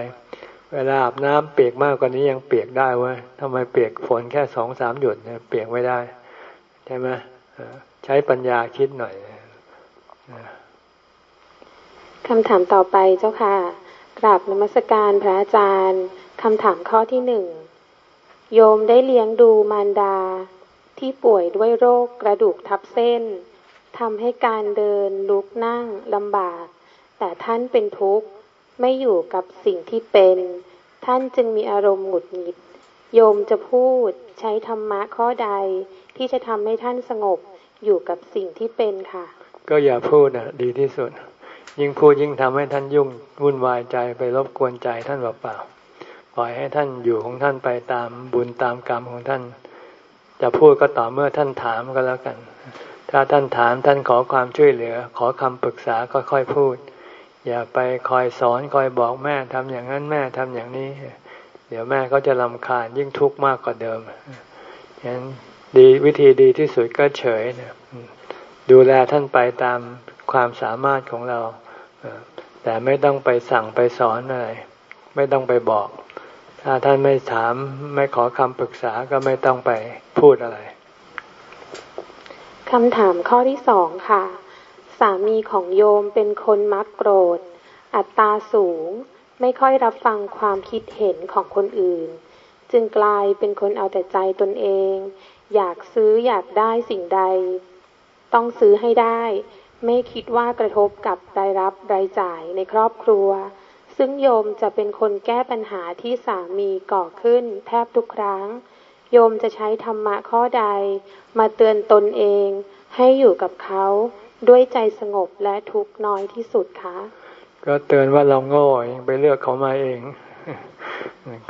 เวลาอาบน้ำเปียกมากกว่านี้ยังเปียกได้เว้ยทำไมเปียกฝนแค่สองสามหยดเนี่ยเปียกไม่ได้ ใช่ไหมใช้ปัญญาคิดหน่อยคำถามต่อไปเจ้าค่ะกราบนมัสการพระอาจารย์คำถามข้อที่หนึ่งโยมได้เลี้ยงดูมารดาที่ป่วยด้วยโรคกระดูกทับเส้นทำให้การเดินลุกนั่งลำบาก แต่ท่านเป็นทุกข์ไม่อยู่กับสิ่งที่เป็น ท่านจึงมีอารมณ์หงุดหงิด โยมจะพูดใช้ธรรมะข้อใดที่จะทำให้ท่านสงบอยู่กับสิ่งที่เป็นค่ะ ก็อย่าพูดอะดีที่สุด ยิ่งพูดยิ่งทำให้ท่านยุ่งวุ่นวายใจไปรบกวนใจท่านเปล่าๆปล่อยให้ท่านอยู่ของท่านไปตามบุญตามกรรมของท่าน จะพูดก็ต่อเมื่อท่านถามก็แล้วกัน ถ้าท่านถามท่านขอความช่วยเหลือ ขอคำปรึกษาก็ค่อยพูด อย่าไปคอยสอนคอยบอกแม่ทำอย่างนั้นแม่ทำอย่างนี้ เดี๋ยวแม่ก็จะลำคาญยิ่งทุกข์มากกว่าเดิมฉะนั้นดีวิธีดีที่สุดก็เฉยนะดูแลท่านไปตามความสามารถของเรา แต่ไม่ต้องไปสั่งไปสอนอะไรไม่ต้องไปบอก ถ้าท่านไม่ถามไม่ขอคำปรึกษาก็ไม่ต้องไปพูดอะไรคำถามข้อที่สองค่ะ สามีของโยมเป็นคนมักโกรธ อัตตาสูง ไม่ค่อยรับฟังความคิดเห็นของคนอื่น จึงกลายเป็นคนเอาแต่ใจตนเอง อยากซื้ออยากได้สิ่งใด ต้องซื้อให้ได้ ไม่คิดว่ากระทบกับรายรับรายจ่ายในครอบครัว ซึ่งโยมจะเป็นคนแก้ปัญหาที่สามีก่อขึ้นแทบทุกครั้ง โยมจะใช้ธรรมะข้อใด มาเตือนตนเอง ให้อยู่กับเขา ด้วยใจสงบและทุกน้อยที่สุดคะ ก็เตือนว่าเราโง่ไปเลือกเขามาเอง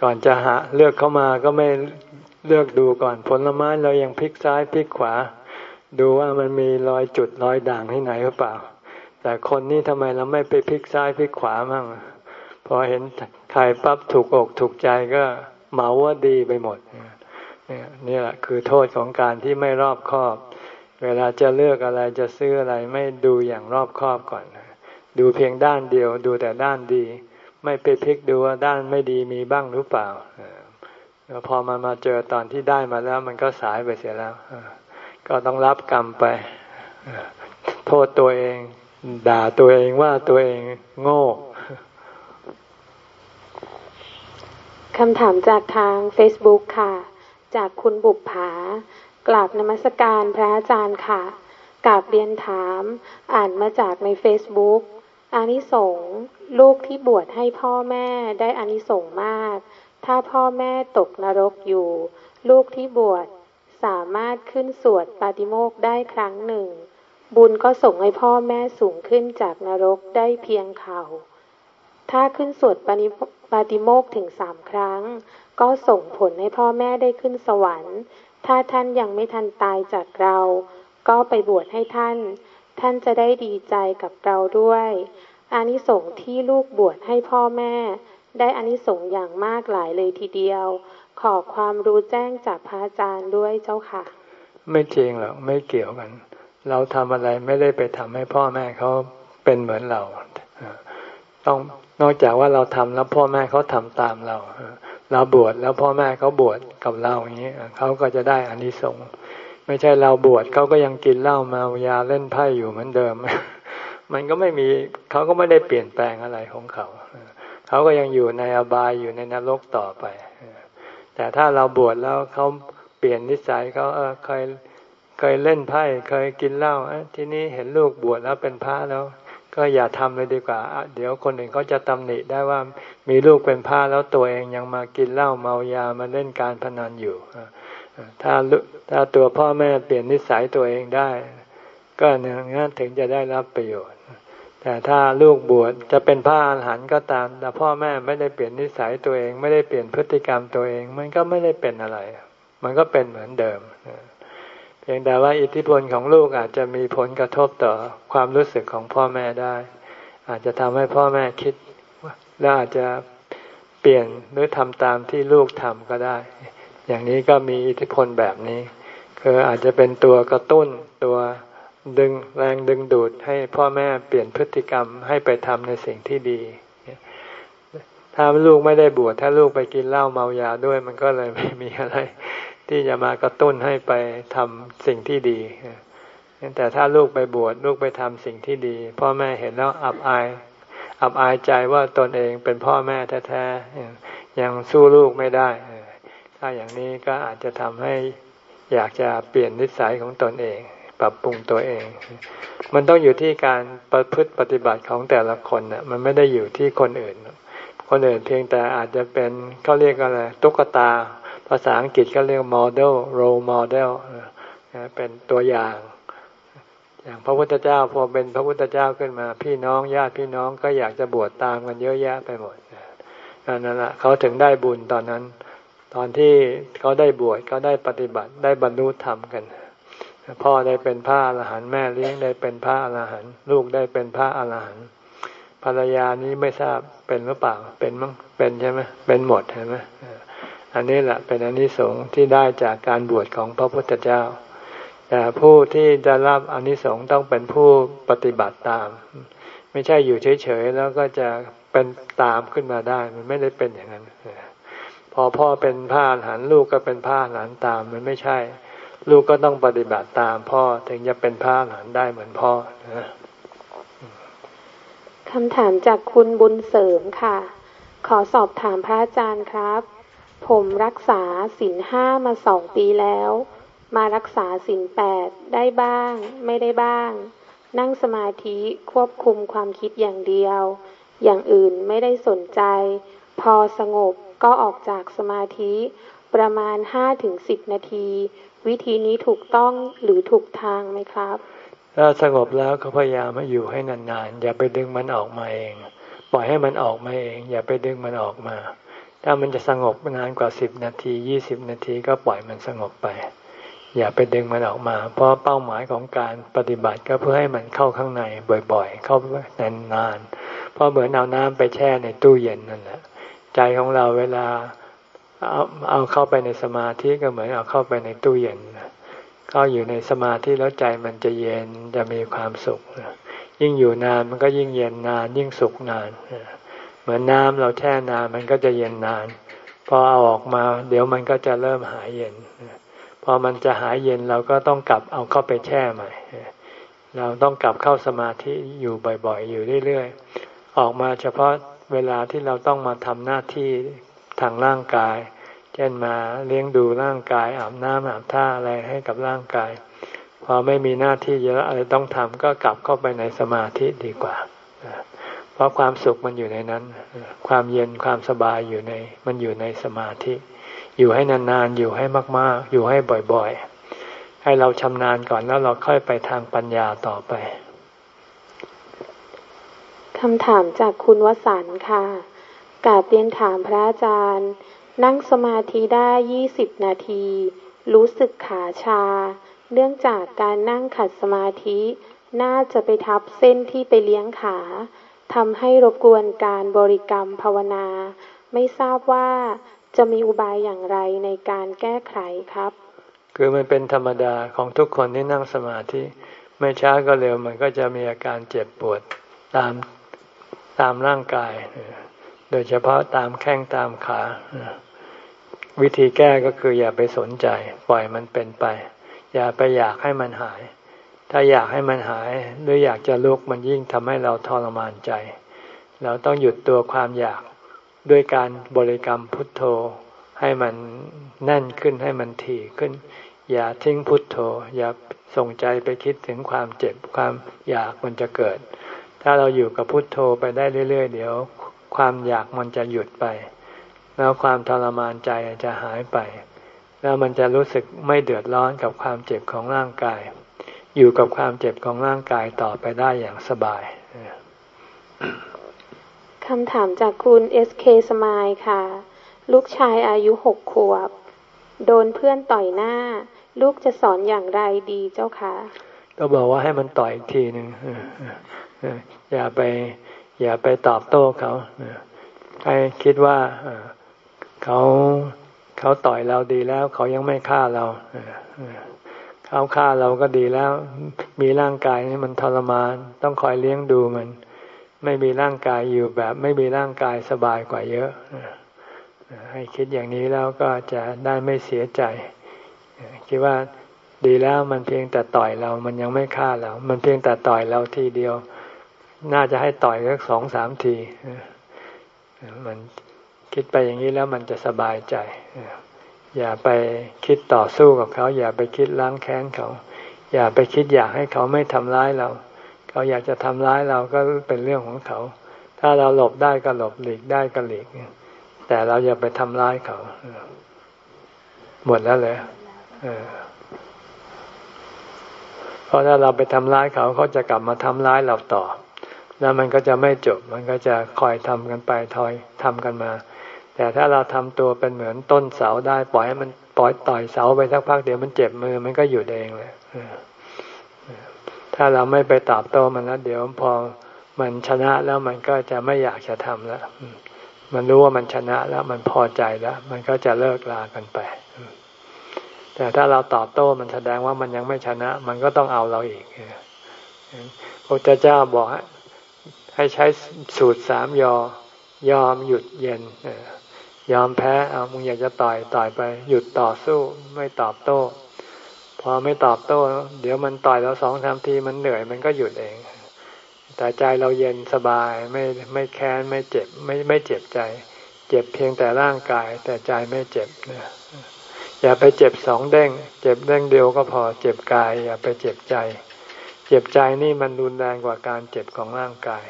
ก่อนจะหาเลือกเขามาก็ไม่เลือกดูก่อนผลไม้เรายังพลิกซ้ายพลิกขวา ดูว่ามันมีรอยจุดรอยด่างที่ไหนหรือเปล่า แต่คนนี้ทำไมเราไม่ไปพลิกซ้ายพลิกขวามั่งพอเห็นใครปั๊บถูกอกถูกใจก็เหมาว่าดีไปหมดนี่แหละคือโทษของการที่ไม่รอบคอบ เวลาจะเลือกอะไรจะซื้ออะไรไม่ดูอย่างรอบคอบก่อน ดูเพียงด้านเดียวดูแต่ด้านดี ไม่ไปพลิกดูว่าด้านไม่ดีมีบ้างหรือเปล่าพอมามาเจอตอนที่ได้มาแล้ว มันก็สายไปเสียแล้วก็ต้องรับกรรมไปโทษตัวเอง ด่าตัวเองว่าตัวเองโง่คำถามจากทาง Facebook ค่ะ จากคุณบุปผา กราบนมัสการพระอาจารย์ค่ะกราบเรียนถามอ่านมาจากในเฟซบุ๊กอานิสงส์ลูกที่บวชให้พ่อแม่ได้อานิสงส์มาก ถ้าพ่อแม่ตกนรกอยู่ ลูกที่บวชสามารถขึ้นสวดปาติโมกได้ครั้งหนึ่ง บุญก็ส่งให้พ่อแม่สูงขึ้นจากนรกได้เพียงเขาถ้าขึ้นสวดปาติโมกถึงสามครั้ง ก็ส่งผลให้พ่อแม่ได้ขึ้นสวรรค์ ถ้าท่านยังไม่ทันตายจากเรา ก็ไปบวชให้ท่าน ท่านจะได้ดีใจกับเราด้วยอานิสงส์ที่ลูกบวชให้พ่อแม่ ได้อานิสงส์อย่างมากหลายเลยทีเดียว ขอความรู้แจ้งจากพระอาจารย์ด้วยเจ้าค่ะ ไม่จริงหรอกไม่เกี่ยวกัน เราทำอะไรไม่ได้ไปทำให้พ่อแม่เขาเป็นเหมือนเรา ต้องนอกจากว่าเราทำแล้วพ่อแม่เขาทำตามเรา เราบวชแล้วพ่อแม่เขาบวชกับเราอย่างนี้เขาก็จะได้อานิสงส์ไม่ใช่เราบวชเขาก็ยังกินเหล้าเมายาเล่นไพ่อยู่เหมือนเดิม มันก็ไม่มีเขาก็ไม่ได้เปลี่ยนแปลงอะไรของเขาเขาก็ยังอยู่ในอบายอยู่ในนรกต่อไป แต่ถ้าเราบวชแล้วเขาเปลี่ยนนิสัยเขาเออเคยเคยเล่นไพ่เคยกินเหล้าที่นี้เห็นลูกบวชแล้วเป็นพระแล้ว ก็อย่าทำเลยดีกว่า เดี๋ยวคนอื่นเขาจะตำหนิได้ว่ามีลูกเป็นพระแล้วตัวเองยังมากินเหล้าเมายามาเล่นการพนันอยู่ถ้าถ้าตัวพ่อแม่เปลี่ยนนิสัยตัวเองได้ ก็เนี่ยงั้นถึงจะได้รับประโยชน์ แต่ถ้าลูกบวชจะเป็นพระอรหันต์ก็ตาม แต่พ่อแม่ไม่ได้เปลี่ยนนิสัยตัวเอง ไม่ได้เปลี่ยนพฤติกรรมตัวเอง มันก็ไม่ได้เป็นอะไร มันก็เป็นเหมือนเดิม พียงแต่ว่าอิทธิพลของลูกอาจจะมีผลกระทบต่อความรู้สึกของพ่อแม่ได้ อาจจะทำให้พ่อแม่คิดแล้วอาจจะเปลี่ยนหรือทำตามที่ลูกทำก็ได้ อย่างนี้ก็มีอิทธิพลแบบนี้ คืออาจจะเป็นตัวกระตุ้นตัวดึงแรงดึงดูดให้พ่อแม่เปลี่ยนพฤติกรรมให้ไปทำในสิ่งที่ดี ถ้าลูกไม่ได้บวชถ้าลูกไปกินเหล้าเมายาด้วยมันก็เลยไม่มีอะไร ที่จะมากระตุ้นให้ไปทำสิ่งที่ดี แต่ถ้าลูกไปบวชลูกไปทำสิ่งที่ดี พ่อแม่เห็นแล้วอับอาย อับอายใจว่าตนเองเป็นพ่อแม่แท้ๆยังสู้ลูกไม่ได้ ถ้าอย่างนี้ก็อาจจะทำให้อยากจะเปลี่ยนนิสัยของตนเอง ปรับปรุงตัวเอง มันต้องอยู่ที่การประพฤติปฏิบัติของแต่ละคนนะ่ะมันไม่ได้อยู่ที่คนอื่น คนอื่นเพียงแต่อาจจะเป็นเขาเรียกอะไรตุ๊กตา ภาษาอังกฤษเขาเรียก model role model เป็นตัวอย่าง อย่างพระพุทธเจ้าพอเป็นพระพุทธเจ้าขึ้นมา พี่น้องญาติพี่น้องก็อยากจะบวชตามกันเยอะแยะไปหมดนั่นแหละเขาถึงได้บุญตอนนั้น ตอนที่เขาได้บวชเขาได้ปฏิบัติได้บรรลุธรรมกัน พ่อได้เป็นพระอรหันต์แม่เลี้ยงได้เป็นพระอรหันต์ลูกได้เป็นพระอรหันต์ภรรยานี้ไม่ทราบเป็นหรือเปล่าเป็นมั้งเป็นใช่ไหมเป็นหมดใช่ไหม อันนี้แหละเป็นอนนิสงส์ที่ได้จากการบวชของพระพุทธเจ้า แต่ผู้ที่จะรับอนนิสงส์ต้องเป็นผู้ปฏิบัติตาม ไม่ใช่อยู่เฉยๆแล้วก็จะเป็นตามขึ้นมาได้ มันไม่ได้เป็นอย่างนั้น พอพ่อเป็นผ้าหันลูกก็เป็นผ้าหันตาม มันไม่ใช่ ลูกก็ต้องปฏิบัติตามพ่อถึงจะเป็นผ้าหันได้เหมือนพ่อคำถามจากคุณบุญเสริมค่ะ ขอสอบถามพระอาจารย์ครับ ผมรักษาสินห้ามาสองปีแล้ว มารักษาสินแปดได้บ้าง ไม่ได้บ้าง นั่งสมาธิควบคุมความคิดอย่างเดียว อย่างอื่นไม่ได้สนใจ พอสงบก็ออกจากสมาธิประมาณห้าถึงสิบนาที วิธีนี้ถูกต้องหรือถูกทางไหมครับ ถ้าสงบแล้วก็พยายามมาอยู่ให้นานๆ อย่าไปดึงมันออกมาเอง ปล่อยให้มันออกมาเอง อย่าไปดึงมันออกมา ถ้ามันจะสงบนานกว่าสิบนาทียี่สิบนาทีก็ปล่อยมันสงบไป อย่าไปดึงมันออกมา เพราะเป้าหมายของการปฏิบัติก็เพื่อให้มันเข้าข้างในบ่อยๆ เข้านานๆเพราะเหมือนเอาน้ำไปแช่ในตู้เย็นนั่นแหละใจของเราเวลาเอาเอาเข้าไปในสมาธิก็เหมือนเอาเข้าไปในตู้เย็นก็อยู่ในสมาธิแล้วใจมันจะเย็นจะมีความสุข ยิ่งอยู่นานมันก็ยิ่งเย็นนานยิ่งสุขนาน เหมือนน้ำเราแช่นานมันก็จะเย็นนาน พอเอาออกมา เดี๋ยวมันก็จะเริ่มหายเย็น พอมันจะหายเย็นเราก็ต้องกลับเอาเข้าไปแช่ใหม่ เราต้องกลับเข้าสมาธิอยู่บ่อยๆ อยู่เรื่อยๆ ออกมาเฉพาะเวลาที่เราต้องมาทำหน้าที่ทางร่างกาย เช่นมาเลี้ยงดูร่างกายอาบน้ำอาบท่าอะไรให้กับร่างกาย พอไม่มีหน้าที่เยอะอะไรต้องทำก็กลับเข้าไปในสมาธิดีกว่า เพราะความสุขมันอยู่ในนั้น ความเย็นความสบายอยู่ใน มันอยู่ในสมาธิ อยู่ให้นานๆ อยู่ให้มากๆ อยู่ให้บ่อยๆ ให้เราชำนาญก่อนแล้วเราค่อยไปทางปัญญาต่อไปคำถามจากคุณวสันค่ะ กาบเรียนถามพระอาจารย์ นั่งสมาธิได้ยี่สิบนาที รู้สึกขาชา เนื่องจากการนั่งขัดสมาธิ น่าจะไปทับเส้นที่ไปเลี้ยงขา ทำให้รบกวนการบริกรรมภาวนา ไม่ทราบว่าจะมีอุบายอย่างไรในการแก้ไขครับ คือมันเป็นธรรมดาของทุกคนที่นั่งสมาธิ ไม่ช้าก็เร็วมันก็จะมีอาการเจ็บปวดตามตามร่างกาย โดยเฉพาะตามแข้งตามขา วิธีแก้ก็คืออย่าไปสนใจ ปล่อยมันเป็นไป อย่าไปอยากให้มันหาย ถ้าอยากให้มันหายหรืออยากจะลุกมันยิ่งทำให้เราทรมานใจ เราต้องหยุดตัวความอยากด้วยการบริกรรมพุทโธ ให้มันแน่นขึ้นให้มันถี่ขึ้น อย่าทิ้งพุทโธ อย่าส่งใจไปคิดถึงความเจ็บความอยากมันจะเกิด ถ้าเราอยู่กับพุทโธไปได้เรื่อย ๆ เดี๋ยว ความอยากมันจะหยุดไป แล้วความทรมานใจจะหายไป แล้วมันจะรู้สึกไม่เดือดร้อนกับความเจ็บของร่างกาย อยู่กับความเจ็บของร่างกายต่อไปได้อย่างสบายคำถามจากคุณเอสเคสมายค่ะ ลูกชายอายุหกขวบ โดนเพื่อนต่อยหน้า ลูกจะสอนอย่างไรดีเจ้าคะก็บอกว่าให้มันต่อยอีกทีหนึ่งอย่าไป อย่าไปตอบโต้เขาให้คิดว่าเขาเขาต่อยเราดีแล้ว เขายังไม่ฆ่าเรา เขาฆ่าเราก็ดีแล้ว มีร่างกายนี่มันทรมาน ต้องคอยเลี้ยงดูมัน ไม่มีร่างกายอยู่แบบ ไม่มีร่างกายสบายกว่าเยอะ ให้คิดอย่างนี้แล้วก็จะได้ไม่เสียใจ คิดว่าดีแล้วมันเพียงแต่ต่อยเรา มันยังไม่ฆ่าเรา มันเพียงแต่ต่อยเราทีเดียว น่าจะให้ต่อยสักสองสามที มันคิดไปอย่างนี้แล้วมันจะสบายใจ อย่าไปคิดต่อสู้กับเขา อย่าไปคิดล้างแค้นเขา อย่าไปคิดอยากให้เขาไม่ทำร้ายเรา เขาอยากจะทำร้ายเราก็เป็นเรื่องของเขา ถ้าเราหลบได้ก็หลบหลีกได้ก็หลีก แต่เราอย่าไปทำร้ายเขา หมดแล้วเลยเพราะถ้าเราไปทำร้ายเขาเขาจะกลับมาทำร้ายเราต่อ แล้วมันก็จะไม่จบ มันก็จะคอยทำกันไปทอยทำกันมา แต่ถ้าเราทำตัวเป็นเหมือนต้นเสาได้ ปล่อยให้มันปล่อยต่อยเสาไปสักพักเดี๋ยวมันเจ็บมือมันก็หยุดเองเลยถ้าเราไม่ไปตอบโต้มันแล้วเดี๋ยวพอมันชนะแล้วมันก็จะไม่อยากจะทำแล้วมันรู้ว่ามันชนะแล้วมันพอใจแล้ว มันก็จะเลิกลากันไป แต่ถ้าเราตอบโต้มันแสดงว่ามันยังไม่ชนะ มันก็ต้องเอาเราอีกพระเจ้าบอกให้ใช้สูตรสามยอยอมหยุดเย็น ยอมแพ้เอามึงอยากจะต่อยต่อยไป หยุดต่อสู้ไม่ตอบโต้ พอไม่ตอบโต้ เดี๋ยวมันต่อยเราสองสามทีมันเหนื่อยมันก็หยุดเอง แต่ใจเราเย็นสบายไม่ไม่แค้นไม่เจ็บไม่ไม่เจ็บใจ เจ็บเพียงแต่ร่างกาย แต่ใจไม่เจ็บนะอย่าไปเจ็บสองเด้ง เจ็บเด้งเดียวก็พอเจ็บกาย อย่าไปเจ็บใจ เจ็บใจนี่มันรุนแรงกว่าการเจ็บของร่างกาย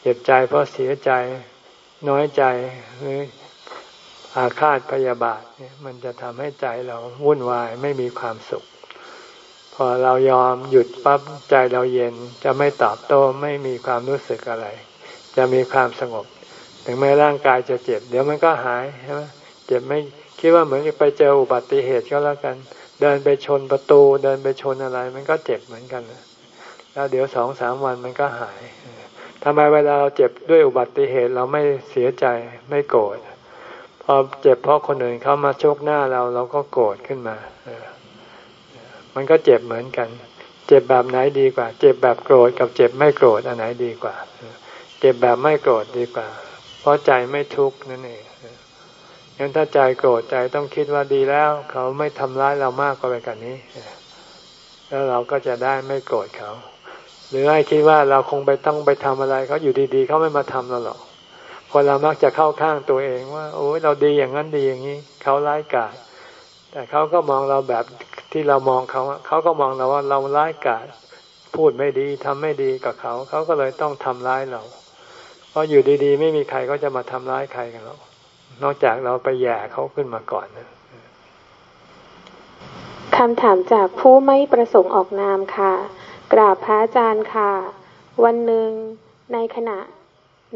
เจ็บใจเพราะเสียใจน้อยใจหรือ อาฆาตพยาบาทเนี่ยมันจะทำให้ใจเราวุ่นวายไม่มีความสุข พอเรายอมหยุดปั๊บใจเราเย็นจะไม่ตอบโต้ไม่มีความรู้สึกอะไร จะมีความสงบ ถึงแม้ร่างกายจะเจ็บ เดี๋ยวมันก็หายใช่ไหมเจ็บไม่คิดว่าเหมือนไปเจออุบัติเหตุก็แล้วกัน เดินไปชนประตู เดินไปชนอะไร มันก็เจ็บเหมือนกันแล้วเดี๋ยวสองสามวันมันก็หายทำไมเวลาเราเจ็บด้วยอุบัติเหตุเราไม่เสียใจไม่โกรธ พอเจ็บเพราะคนอื่นเขามาโชกหน้าเราเราก็โกรธขึ้นมามันก็เจ็บเหมือนกัน เจ็บแบบไหนดีกว่า เจ็บแบบโกรธกับเจ็บไม่โกรธอันไหนดีกว่า เจ็บแบบไม่โกรธดีกว่า เพราะใจไม่ทุกข์นั่นเองงั้นถ้าใจโกรธใจต้องคิดว่าดีแล้ว เขาไม่ทำร้ายเรามากกว่าไปกันนี้ แล้วเราก็จะได้ไม่โกรธเขา หรือให้คิดว่าเราคงไปต้องไปทำอะไรเขาอยู่ดีๆเขาไม่มาทำเราหรอก คนเรามักจะเข้าข้างตัวเองว่า โอ้ยเราดีอย่างนั้นดีอย่างนี้เขาร้ายกาจแต่เขาก็มองเราแบบที่เรามองเขาเขาก็มองเราว่าเราร้ายกาจพูดไม่ดีทำไม่ดีกับเขา เขาก็เลยต้องทำร้ายเรา เพราะอยู่ดีๆ ไม่มีใครก็จะมาทำร้ายใครกันหรอกนอกจากเราไปแย่เขาขึ้นมาก่อนนะคำถามจากผู้ไม่ประสงค์ออกนามค่ะ กราบพระอาจารย์ค่ะ วันหนึ่งในขณะ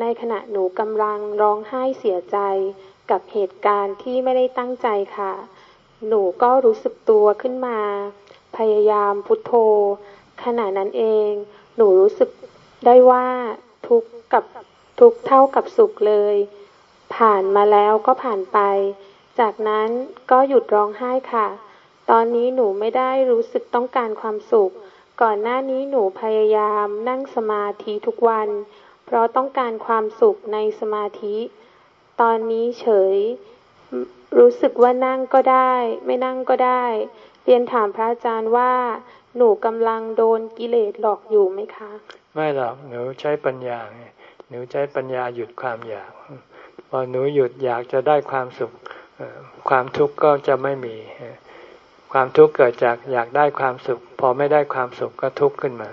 ในขณะหนูกำลังร้องไห้เสียใจกับเหตุการณ์ที่ไม่ได้ตั้งใจค่ะ หนูก็รู้สึกตัวขึ้นมา พยายามพุทโธ ขณะนั้นเอง หนูรู้สึกได้ว่าทุกกับทุกเท่ากับสุขเลย ผ่านมาแล้วก็ผ่านไป จากนั้นก็หยุดร้องไห้ค่ะ ตอนนี้หนูไม่ได้รู้สึกต้องการความสุข ก่อนหน้านี้หนูพยายามนั่งสมาธิทุกวัน เพราะต้องการความสุขในสมาธิ ตอนนี้เฉย รู้สึกว่านั่งก็ได้ ไม่นั่งก็ได้ เรียนถามพระอาจารย์ว่า หนูกำลังโดนกิเลสหลอกอยู่ไหมคะ ไม่หรอกหนูใช้ปัญญาหนูใช้ปัญญาหยุดความอยาก พอหนูหยุดอยากจะได้ความสุขความทุกข์ก็จะไม่มี ความทุกข์เกิดจากอยากได้ความสุข พอไม่ได้ความสุขก็ทุกข์ขึ้นมา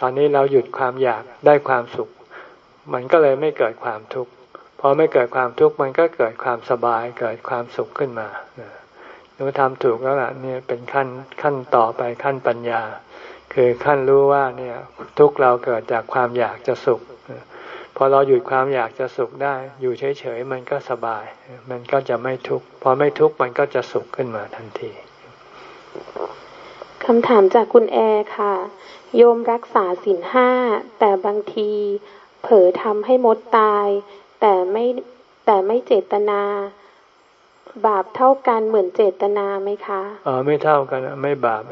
ตอนนี้เราหยุดความอยากได้ความสุข มันก็เลยไม่เกิดความทุกข์พอไม่เกิดความทุกข์มันก็เกิดความสบายเกิดความสุขขึ้นมาหนูทำถูกแล้วล่ะเนี่ยเป็นขั้นขั้นต่อไปขั้นปัญญา คือขั้นรู้ว่าเนี่ยทุกเราเกิดจากความอยากจะสุขพอเราหยุดความอยากจะสุขได้ อยู่เฉยๆมันก็สบาย มันก็จะไม่ทุกข์พอไม่ทุกข์มันก็จะสุขขึ้นมาทันที คำถามจากคุณแอร์ค่ะ โยมรักษาศีลห้า แต่บางที เผลอทำให้มดตาย แต่ไม่แต่ไม่เจตนา บาปเท่ากันเหมือนเจตนาไหมคะอ๋อไม่เท่ากันไม่บาป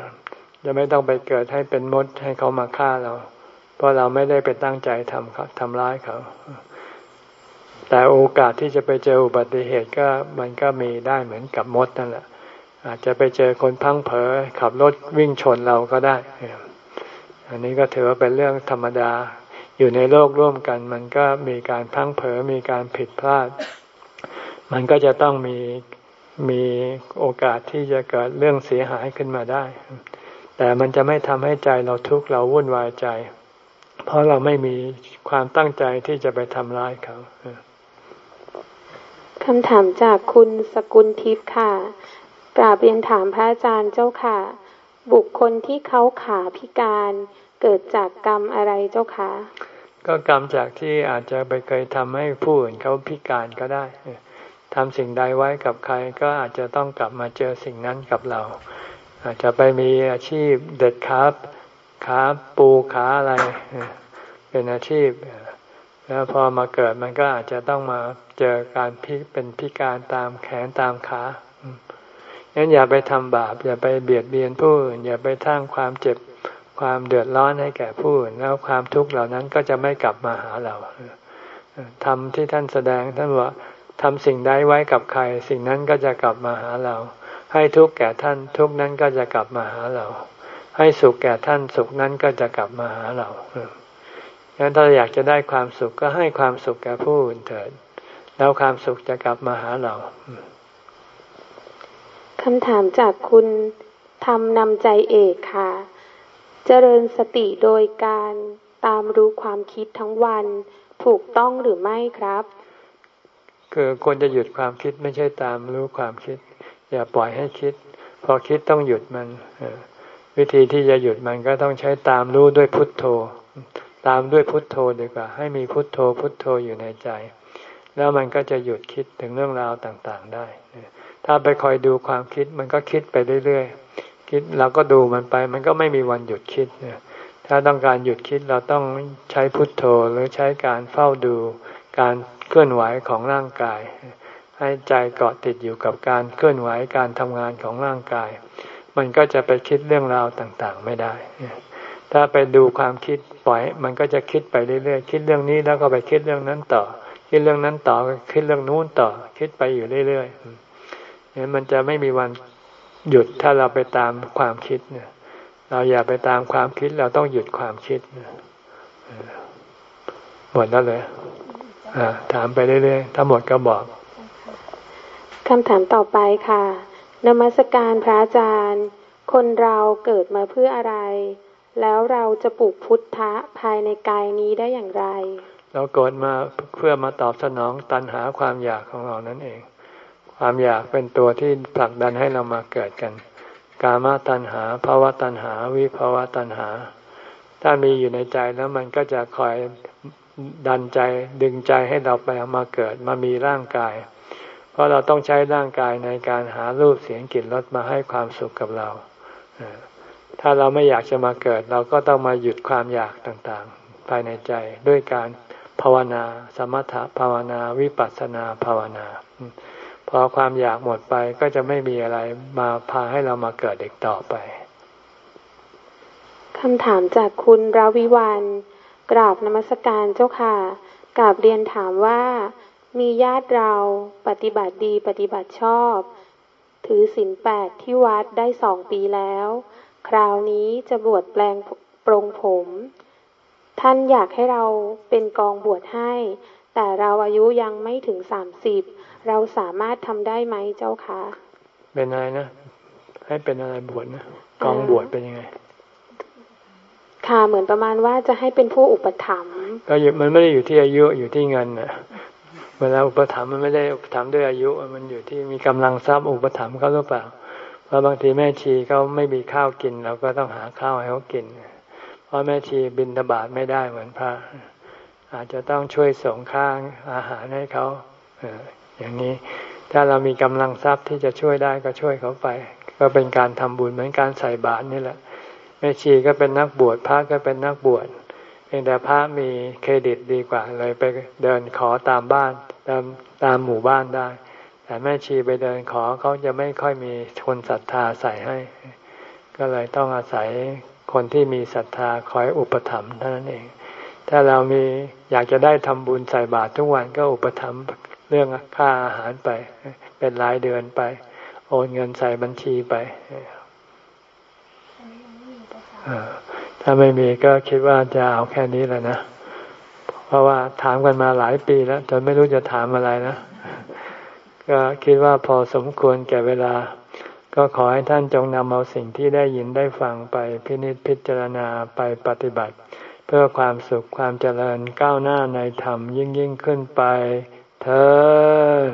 จะไม่ต้องไปเกิดให้เป็นมดให้เขามาฆ่าเรา เพราะเราไม่ได้ไปตั้งใจทำครับทำร้ายเขา แต่โอกาสที่จะไปเจออุบัติเหตุก็มันก็มีได้เหมือนกับมดนั่นแหละ อาจจะไปเจอคนพังเผอขับรถวิ่งชนเราก็ได้ อันนี้ก็ถือว่าเป็นเรื่องธรรมดา อยู่ในโลกร่วมกัน มันก็มีการพังเผลมีการผิดพลาด มันก็จะต้องมีมีโอกาสที่จะเกิดเรื่องเสียหายขึ้นมาได้ แต่มันจะไม่ทำให้ใจเราทุกข์เราวุ่นวายใจ เพราะเราไม่มีความตั้งใจที่จะไปทำร้ายเขาคำถามจากคุณสกุลทิพย์ค่ะ กราบเรียนถามพระอาจารย์เจ้าค่ะ บุคคลที่เขาขาพิการเกิดจากกรรมอะไรเจ้าคะก็กรรมจากที่อาจจะไปเคยทำให้ผู้อื่นเขาพิการก็ได้ทำสิ่งใดไว้กับใครก็อาจจะต้องกลับมาเจอสิ่งนั้นกับเรา อาจจะไปมีอาชีพเด็ดขาขาปูขาอะไรเป็นอาชีพ แล้วพอมาเกิดมันก็อาจจะต้องมาเจอการพิเป็นพิการตามแขนตามขา งั้นอย่าไปทำบาป อย่าไปเบียดเบียนผู้อื่นอย่าไปทั้งความเจ็บความเดือดร้อนให้แก่ผู้อื่นแล้วความทุกข์เหล่านั้นก็จะไม่กลับมาหาเราทำที่ท่านแสดงท่านว่าทำสิ่งใดไว้กับใคร สิ่งนั้นก็จะกลับมาหาเรา ให้ทุกข์แก่ท่านทุกข์นั้นก็จะกลับมาหาเรา ให้สุขแก่ท่านสุขนั้นก็จะกลับมาหาเรางั้นถ้าอยากจะได้ความสุขก็ให้ความสุขแก่ผู้อื่นเถิด แล้วความสุขจะกลับมาหาเรา คำถามจากคุณทำนำใจเอกค่ะ เจริญสติโดยการตามรู้ความคิดทั้งวันถูกต้องหรือไม่ครับ คือควรจะหยุดความคิดไม่ใช่ตามรู้ความคิด อย่าปล่อยให้คิด พอคิดต้องหยุดมันวิธีที่จะหยุดมันก็ต้องใช้ตามรู้ด้วยพุทโธ ตามด้วยพุทโธดีกว่า ให้มีพุทโธพุทโธอยู่ในใจ แล้วมันก็จะหยุดคิดถึงเรื่องราวต่างๆได้ ถ้าไปคอยดูความคิดมันก็คิดไปเรื่อยๆ คิดเราก็ดูมันไป มันก็ไม่มีวันหยุดคิดเนี่ยถ้าต้องการหยุดคิดเราต้องใช้พุทโธหรือใช้การเฝ้าดูการเคลื่อนไหวของร่างกาย ให้ใจเกาะติดอยู่กับการเคลื่อนไหวการทำงานของร่างกาย มันก็จะไปคิดเรื่องราวต่างๆไม่ได้ ถ้าไปดูความคิดปล่อย มันก็จะคิดไปเรื่อยๆ คิดเรื่องนี้แล้วก็ไปคิดเรื่องนั้นต่อ คิดเรื่องนั้นต่อคิดเรื่องนู้นต่อ คิดไปอยู่เรื่อยๆ เนี่ยมันจะไม่มีวันหยุดถ้าเราไปตามความคิดเนี่ย เราอย่าไปตามความคิดเราต้องหยุดความคิดหมดแล้วเลยถามไปเรื่อยๆถ้าหมดก็บอกคำถามต่อไปค่ะ นมัสการพระอาจารย์ คนเราเกิดมาเพื่ออะไร แล้วเราจะปลูกพุทธะภายในกายนี้ได้อย่างไร เราเกิดมาเพื่อมาตอบสนองตันหาความอยากของเรานั่นเอง ความอยากเป็นตัวที่ผลักดันให้เรามาเกิดกัน กามตัณหาภาวะตัณหา วิภาวะตัณหา ถ้ามีอยู่ในใจแล้วมันก็จะคอยดันใจดึงใจให้เราไปมาเกิดมามีร่างกาย เพราะเราต้องใช้ร่างกายในการหารูปเสียงกลิ่นรสมาให้ความสุขกับเรา ถ้าเราไม่อยากจะมาเกิด เราก็ต้องมาหยุดความอยากต่างๆ ภายในใจด้วยการภาวนา สมถภาวนา วิปัสสนาภาวนา พอความอยากหมดไปก็จะไม่มีอะไรมาพาให้เรามาเกิดเด็กต่อไปคำถามจากคุณราวิวันกราบนมัสการเจ้าค่ะกราบเรียนถามว่า มีญาติเราปฏิบัติดีปฏิบัติชอบ ถือศีลแปดที่วัดได้สองปีแล้ว คราวนี้จะบวชแปลงปรงผม ท่านอยากให้เราเป็นกองบวชให้ แต่เราอายุยังไม่ถึงสามสิบ เราสามารถทำได้ไหมเจ้าคะเป็นอะไรนะ ให้เป็นอะไรบวชนะกองบวชเป็นยังไง ค่ะเหมือนประมาณว่าจะให้เป็นผู้อุปถัมภ์ก็อยู่มันไม่ได้อยู่ที่อายุอยู่ที่เงินนะเวลาอุปถัมภ์มันไม่ได้อุปถัมภ์ด้วยอายุ มันอยู่ที่มีกำลังทรัพย์อุปถัมภ์เขาหรือเปล่า เพราะบางทีแม่ชีเขาไม่มีข้าวกินเราก็ต้องหาข้าวให้เขากิน เพราะแม่ชีบินตบาทไม่ได้เหมือนพระ อาจจะต้องช่วยส่งข้างอาหารให้เขา อย่างนี้ ถ้าเรามีกำลังทรัพย์ที่จะช่วยได้ก็ช่วยเขาไป ก็เป็นการทำบุญเหมือนการใส่บาตรนี่แหละแม่ชีก็เป็นนักบวชพระก็เป็นนักบวชเพียงแต่พระมีเครดิตดีกว่าเลยไปเดินขอตามบ้านตามตามหมู่บ้านได้ แต่แม่ชีไปเดินขอเขาจะไม่ค่อยมีคนศรัทธาใส่ให้ ก็เลยต้องอาศัยคนที่มีศรัทธาคอยอุปถัมภ์เท่านั้นเอง ถ้าเรามีอยากจะได้ทำบุญใส่บาตรทุกวันก็อุปถัมภ์ เรื่องค่าอาหารไป เป็นรายเดือนไป โอนเงินใส่บัญชีไปถ้าไม่มีก็คิดว่าจะเอาแค่นี้แหละนะ เพราะว่าถามกันมาหลายปีแล้วจนไม่รู้จะถามอะไรนะ ก็คิดว่าพอสมควรแก่เวลา ก็ขอให้ท่านจงนำเอาสิ่งที่ได้ยินได้ฟังไปพินิจพิจารณาไปปฏิบัติ เพื่อความสุขความเจริญก้าวหน้าในธรรมยิ่งยิ่งขึ้นไป เธอ